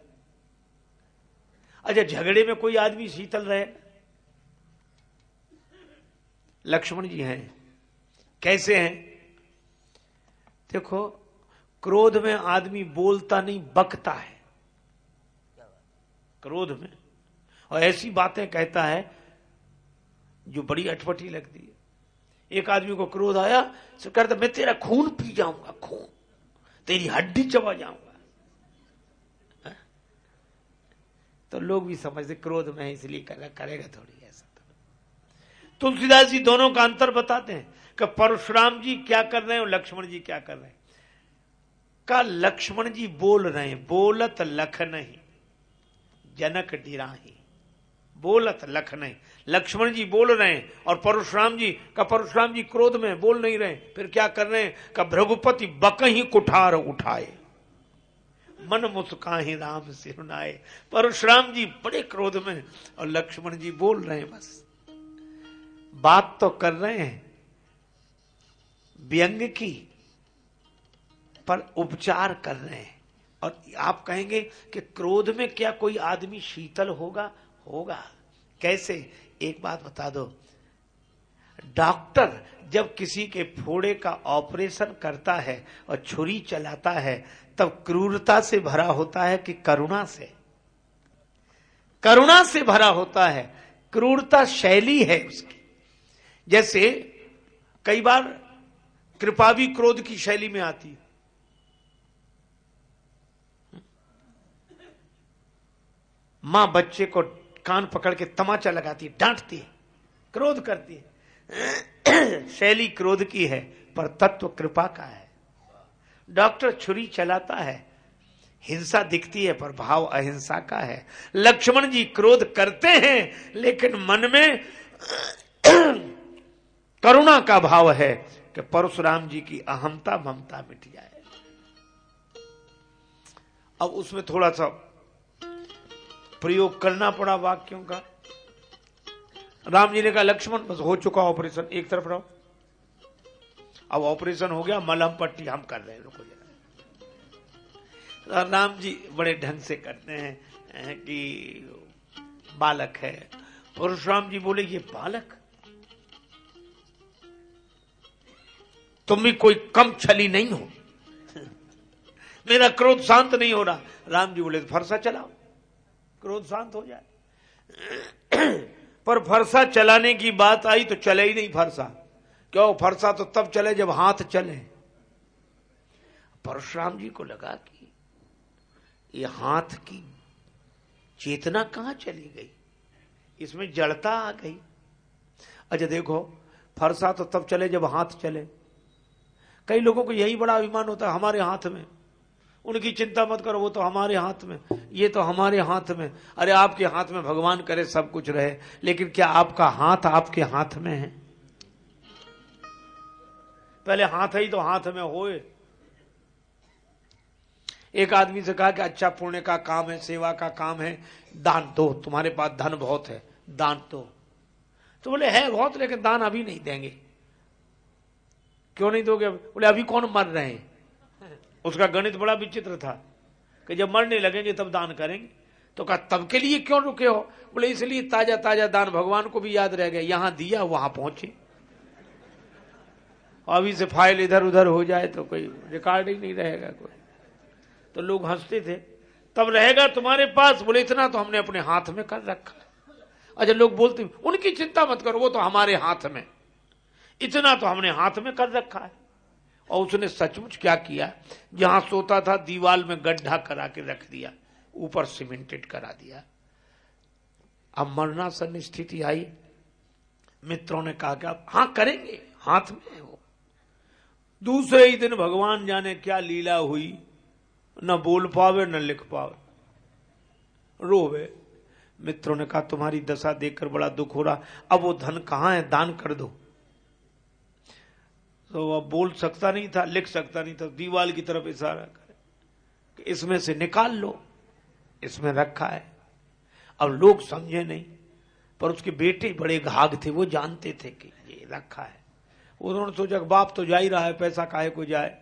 अच्छा झगड़े में कोई आदमी शीतल रहे? लक्ष्मण जी हैं। कैसे हैं? देखो क्रोध में आदमी बोलता नहीं, बकता है। क्रोध में। और ऐसी बातें कहता है जो बड़ी अटपटी लगती है। एक आदमी को क्रोध आया तो कहता, मैं तेरा खून पी जाऊँगा, खून। तेरी हड्डी चबा जाऊँगा। हाँ? तो लोग भी समझते, क्रोध में इसलिए करेगा थोड़ी ऐसा तो। तुलसीदास जी दोनों का अंतर बताते हैं कि परशुराम जी क्या कर रहे हैं और लक्ष्मण जी क्या कर रहे हैं। का लक्ष्मण जी बोल रहे बोलत लख नहीं, जनक डिराही बोलत लख नहीं। लक्ष्मण जी बोल रहे हैं और परशुराम जी का परशुराम जी क्रोध में बोल नहीं रहे फिर क्या कर रहे हैं? का भ्रघुपति बक ही कुठार उठाए। मन मुस्काही राम सिरुनाए परशुराम जी बड़े क्रोध में और लक्ष्मण जी बोल रहे हैं बस। बात तो कर रहे हैं। व्यंग की पर उपचार कर रहे हैं। और आप कहेंगे कि क्रोध में क्या कोई आदमी शीतल होगा? होगा। कैसे? एक बात बता दो। डॉक्टर जब किसी के फोड़े का ऑपरेशन करता है और छुरी चलाता है, तब क्रूरता से भरा होता है कि करुणा से? करुणा से भरा होता है। क्रूरता शैली है उसकी। जैसे कई बार कृपा भी क्रोध की शैली में आती है। माँ बच्चे को कान पकड़ के तमाचा लगाती, डांटती, क्रोध करती। शैली क्रोध की है, पर तत्व कृपा का है। डॉक्टर छुरी चलाता है, हिंसा दिखती है, पर भाव अहिंसा का है। लक्ष्मण जी क्रोध करते हैं, लेकिन मन में करुणा का भाव है कि परशुराम जी की अहमता ममता मिट जाए। अब उसमें थोड़ा सा प्रयोग करना पड़ा वाक्यों का। राम जी ने कहा, लक्ष्मण, बस हो चुका ऑपरेशन, एक तरफ़ रहो। अब ऑपरेशन हो गया, मलहम पट्टी हम कर रहे हैं, रुको जरा। राम जी बड़े ढंग से करते हैं कि बालक है। परशुराम जी बोले, ये बालक? तुम भी कोई कम छली नहीं हो। मेरा क्रोध शांत नहीं हो रहा। राम जी बोले, फरसा चलाओ। क्रोध शांत हो जाए। पर फरसा चलाने की बात आई तो चले ही नहीं फरसा। क्यों? फरसा तो तब चले जब हाथ चले। परशुराम जी को लगा कि ये हाथ की चेतना कहाँ चली गई? इसमें जड़ता आ गई। अच्छा देखो, फरसा तो तब चले जब हाथ चले। कई लोगों को यही बड़ा अभिमान होता है, हमारे हाथ में। उनकी चिंता मत करो, वो तो हमारे हाथ में, ये तो हमारे हाथ में। अरे आपके हाथ में भगवान करे सब कुछ रहे, लेकिन क्या आपका हाथ आपके हाथ में है? पहले हाथ ही तो हाथ में होए। एक आदमी से कहा कि अच्छा पुण्य का काम है, सेवा का काम है, दान दो, तुम्हारे पास धन बहुत है, दान दो। तो बोले, है बहुत, लेकिन दान अभी नहीं देंगे। क्यों नहीं दोगे? बोले, अभी कौन मर रहे हैं? उसका गणित बड़ा विचित्र था कि जब मरने लगेंगे तब दान करेंगे। तो कहा, तब के लिए क्यों रुके हो? बोले, इसलिए ताज़ा ताज़ा दान भगवान को भी याद रह गया यहाँ दिया, वहाँ पहुँचे। अभी से फ़ाइल इधर उधर हो जाए तो कोई रिकॉर्ड ही नहीं रहेगा कोई। तो लोग हँसते थे। तब रहेगा तुम्हारे पास? बोले, इतना तो हमने अपने हाथ में कर रखा अच्छा लोग बोलते, उनकी चिंता मत करो, वो तो हमारे हाथ में इतना तो हमने हाथ में कर रखा है। और उसने सचमुच क्या किया? जहाँ सोता था, दीवाल में गड्ढा करा के रख दिया, ऊपर सीमेंटेड करा दिया। अब मरणासन स्थिति आई। मित्रों ने कहा कि अब हाँ करेंगे, हाथ में है। वो दूसरे ही दिन भगवान जाने क्या लीला हुई। न बोल पावे, न लिख पावे। रोवे। मित्रों ने कहा, तुम्हारी दशा देखकर बड़ा दुख हो रहा। अब वो धन कहाँ है? दान कर दो। तो वह बोल सकता नहीं था, लिख सकता नहीं था दीवाल की तरफ़ इशारा करे कि इसमें से निकाल लो, इसमें रखा है। अब लोग समझे नहीं, पर उसके बेटे बड़े घाघ थे, वो जानते थे कि ये रखा है। उन्होंने सोचा, बाप तो जा ही रहा है, पैसा काहे को जाए?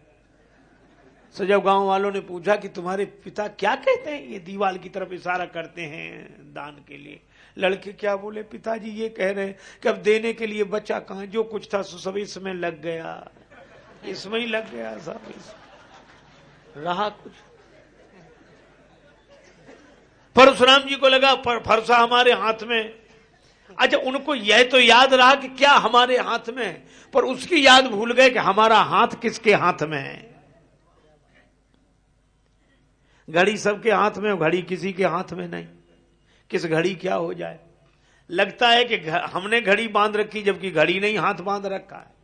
तो जब गाँव वालों ने पूछा कि तुम्हारे पिता क्या कहते हैं, ये दीवाल की तरफ़ इशारा करते हैं दान के लिए? लड़के क्या बोले? पिताजी ये कह रहे कि अब देने के लिए बच्चा कहा? जो कुछ था सब इसमें लग गया। इसमें ही लग गया सब रहा कुछ? परशुराम जी को लगा, पर फरसा हमारे हाथ में। अच्छा उनको यह तो याद रहा कि क्या हमारे हाथ में है, पर उसकी याद भूल गए कि हमारा हाथ किसके हाथ में है। घड़ी सबके हाथ में घड़ी किसी के हाथ में नहीं। किस घड़ी क्या हो जाए। लगता है कि हमने घड़ी बाँध रखी, जबकि घड़ी नहीं हाथ बाँध रखा है।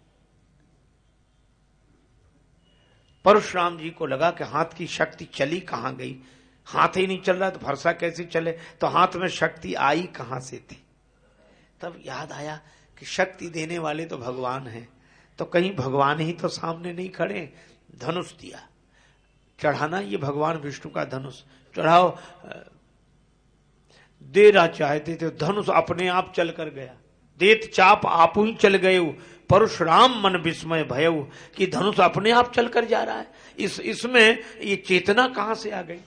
परशुराम जी को लगा कि हाथ की शक्ति चली कहाँ गई। हाथ ही नहीं चल रहा तो फरसा कैसे चले? तो हाथ में शक्ति आई कहाँ से थी? तब याद आया कि शक्ति देने वाले तो भगवान हैं। तो कहीं भगवान ही तो सामने नहीं खड़े। धनुष दिया। चढ़ाना ये भगवान विष्णु का धनुष। चढ़ाओ देना चाहते थे धनुष अपने आप चल कर गया। देत चाप आप ही चल गए परशुराम मन विस्मय भय कि धनुष अपने आप चल कर जा रहा है। इस, इसमें ये चेतना कहाँ से आ गई?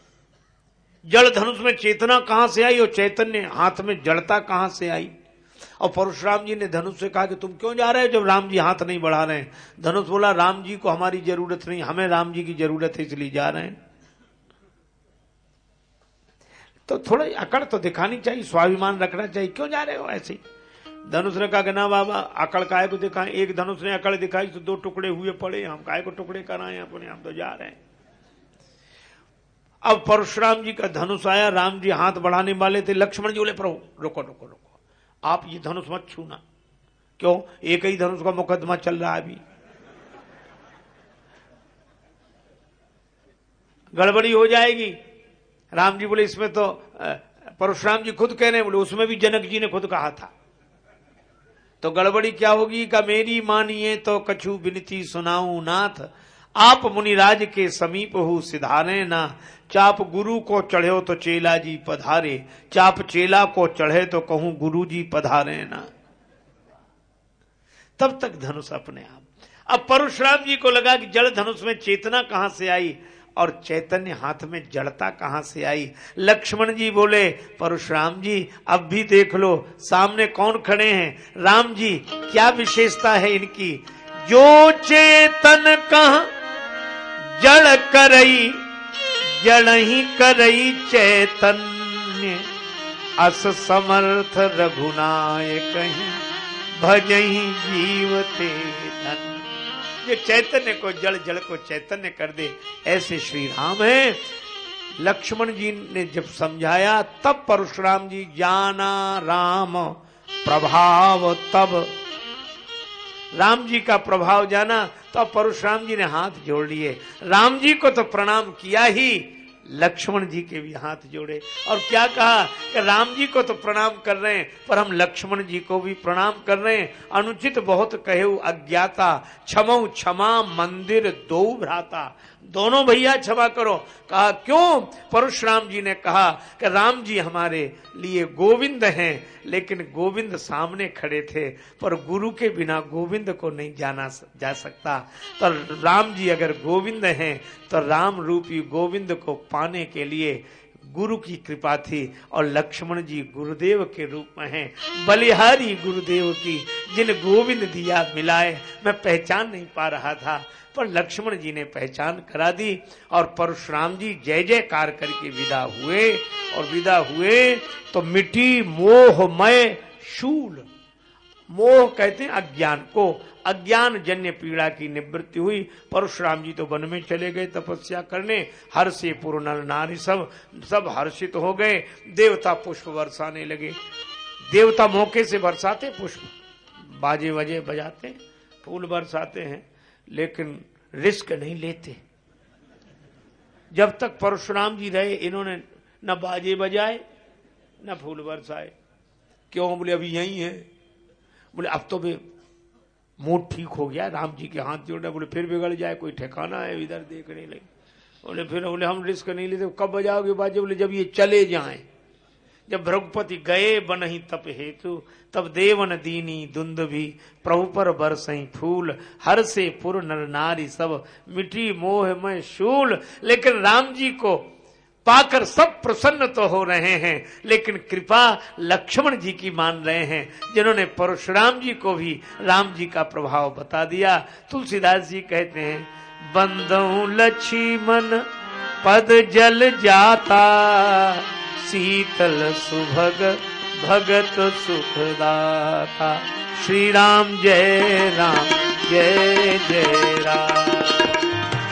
जड़ धनुष में चेतना कहाँ से आई और चैतन्य हाथ में जड़ता कहाँ से आई? और परशुराम जी ने धनुष से कहा कि तुम क्यों जा रहे हो जब राम जी हाथ नहीं बढ़ा रहे हैं? धनुष बोला, राम जी को हमारी ज़रूरत नहीं, हमें राम जी की ज़रूरत है, इसलिए जा रहे हैं। तो थोड़ा अकड़ तो दिखानी चाहिए, स्वाभिमान रखना चाहिए। क्यों जा रहे हो ऐसे? ही धनुष ने कहा ना बाबा, अकड़ काय को दिखाए? एक धनुष ने अकड़ दिखाई तो दो टुकड़े हुए पड़े। हम काय को टुकड़े कराए अपने? हम तो जा रहे हैं। अब परशुराम जी का धनुष आया, राम जी हाथ बढ़ाने वाले थे। लक्ष्मण जी बोले, प्रभु, रुको रुको रुको। आप ये धनुष मत छूना। क्यों? एक ही धनुष का मुकदमा चल रहा है अभी। गड़बड़ी हो जाएगी। राम जी बोले, इसमें तो परशुराम जी खुद कह रहे बोले, उसमें भी जनक जी ने खुद कहा था। तो गड़बड़ी क्या होगी का मेरी मानिए तो कछु बिनती सुनाऊ नाथ। आप मुनिराज के समीप हो, सिधारे ना। चाप गुरु को चढ़े तो चेला जी पधारे। चाप चेला को चढ़े तो कहूँ, गुरु जी पधारे ना। तब तक धनुष अपने आप। अब परशुराम जी को लगा कि जड़ धनुष में चेतना कहाँ से आई? और चैतन्य हाथ में जड़ता कहाँ से आई? लक्ष्मण जी बोले, परशुराम जी, अब भी देख लो, सामने कौन खड़े हैं? राम जी, क्या विशेषता है इनकी? जो चेतन कहा, जड़ करई, जड़ ही करई चैतन्य। अस समर्थ रघुनाय कहीं भजही जीवते जो चैतन्य को जड़ जल को चैतन्य कर दे, ऐसे श्री राम है। लक्ष्मण जी ने जब समझाया, तब परशुराम जी, जाना राम, प्रभाव तब। राम जी का प्रभाव जाना तो परशुराम जी ने हाथ जोड़ लिए। राम जी को तो प्रणाम किया ही लक्ष्मण जी के भी हाथ जोड़े। और क्या कहा कि राम जी को तो प्रणाम कर रहे हैं, पर हम लक्ष्मण जी को भी प्रणाम कर रहे हैं। अनुचित बहुत कहे अज्ञाता, क्षमो क्षमा मंदिर दो भ्राता। दोनों भैया क्षमा करो। कहा, क्यों? परशुराम जी ने कहा कि राम जी हमारे लिए गोविंद हैं, लेकिन गोविंद सामने खड़े थे, पर गुरु के बिना गोविंद को नहीं जाना जा सकता। तो राम जी अगर गोविंद हैं तो राम रूपी गोविंद को पाने के लिए गुरु की कृपा थी और लक्ष्मण जी गुरुदेव के रूप में हैं। बलिहारी गुरुदेव की जिन गोविंद दिया मिलाए, मैं पहचान नहीं पा रहा था, पर लक्ष्मण जी ने पहचान करा दी और परशुराम जी जय जय कार करके विदा हुए। और विदा हुए तो मिट्टी मोहमय शूल मोह कहते हैं अज्ञान को। अज्ञान जन्य पीड़ा की निवृत्ति हुई। परशुराम जी तो वन में चले गए तपस्या करने। हर से पूर्ण नारी सब सब हर्षित हो गए। देवता पुष्प बरसाने लगे। देवता मौके से बरसाते, पुष्प बाजे वजे बजाते, फूल बरसाते हैं, लेकिन रिस्क नहीं लेते। जब तक परशुराम जी रहे, इन्होंने न बाजे बजाए, न फूल बरसाए। क्यों? बोले, अभी यही है। बोले, अब तो भी मूड ठीक हो गया, राम जी के हाथ जोड़े बोले, फिर बिगड़ जाए, कोई ठिकाना है इधर देखने लगे बोले, फिर बोले, हम रिस्क नहीं लेते, कब बजाओगे बाजे? बोले, जब ये चले जाए, जब भ्रघुपति गए, बन ही तप हेतु, तब देवन दीनी दुंद भी, प्रभु पर बरसई फूल, हर से पुर नर नारी सब मिट्टी मोह में शूल। लेकिन राम जी को पाकर सब प्रसन्न तो हो रहे हैं, लेकिन कृपा लक्ष्मण जी की मान रहे हैं, जिन्होंने परशुराम जी को भी राम जी का प्रभाव बता दिया। तुलसीदास जी कहते हैं बंदऊ लक्ष्मण, पद जल जाता, शीतल सुभग, भगत सुखदाता। श्री राम जय राम, जय जय राम।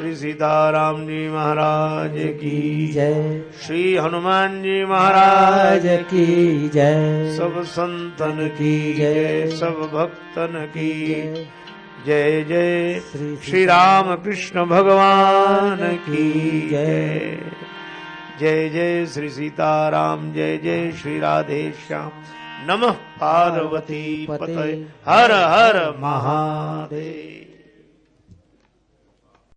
श्री सीताराम जी महाराज की जय। श्री हनुमान जी महाराज की जय। सब संतन की जय। सब भक्तन की जय। जय श्री श्री राम कृष्ण भगवान की जय। जय। जय श्री सीताराम जय जय। श्री राधे श्याम। नमः पार्वती पते। हर हर महादेव।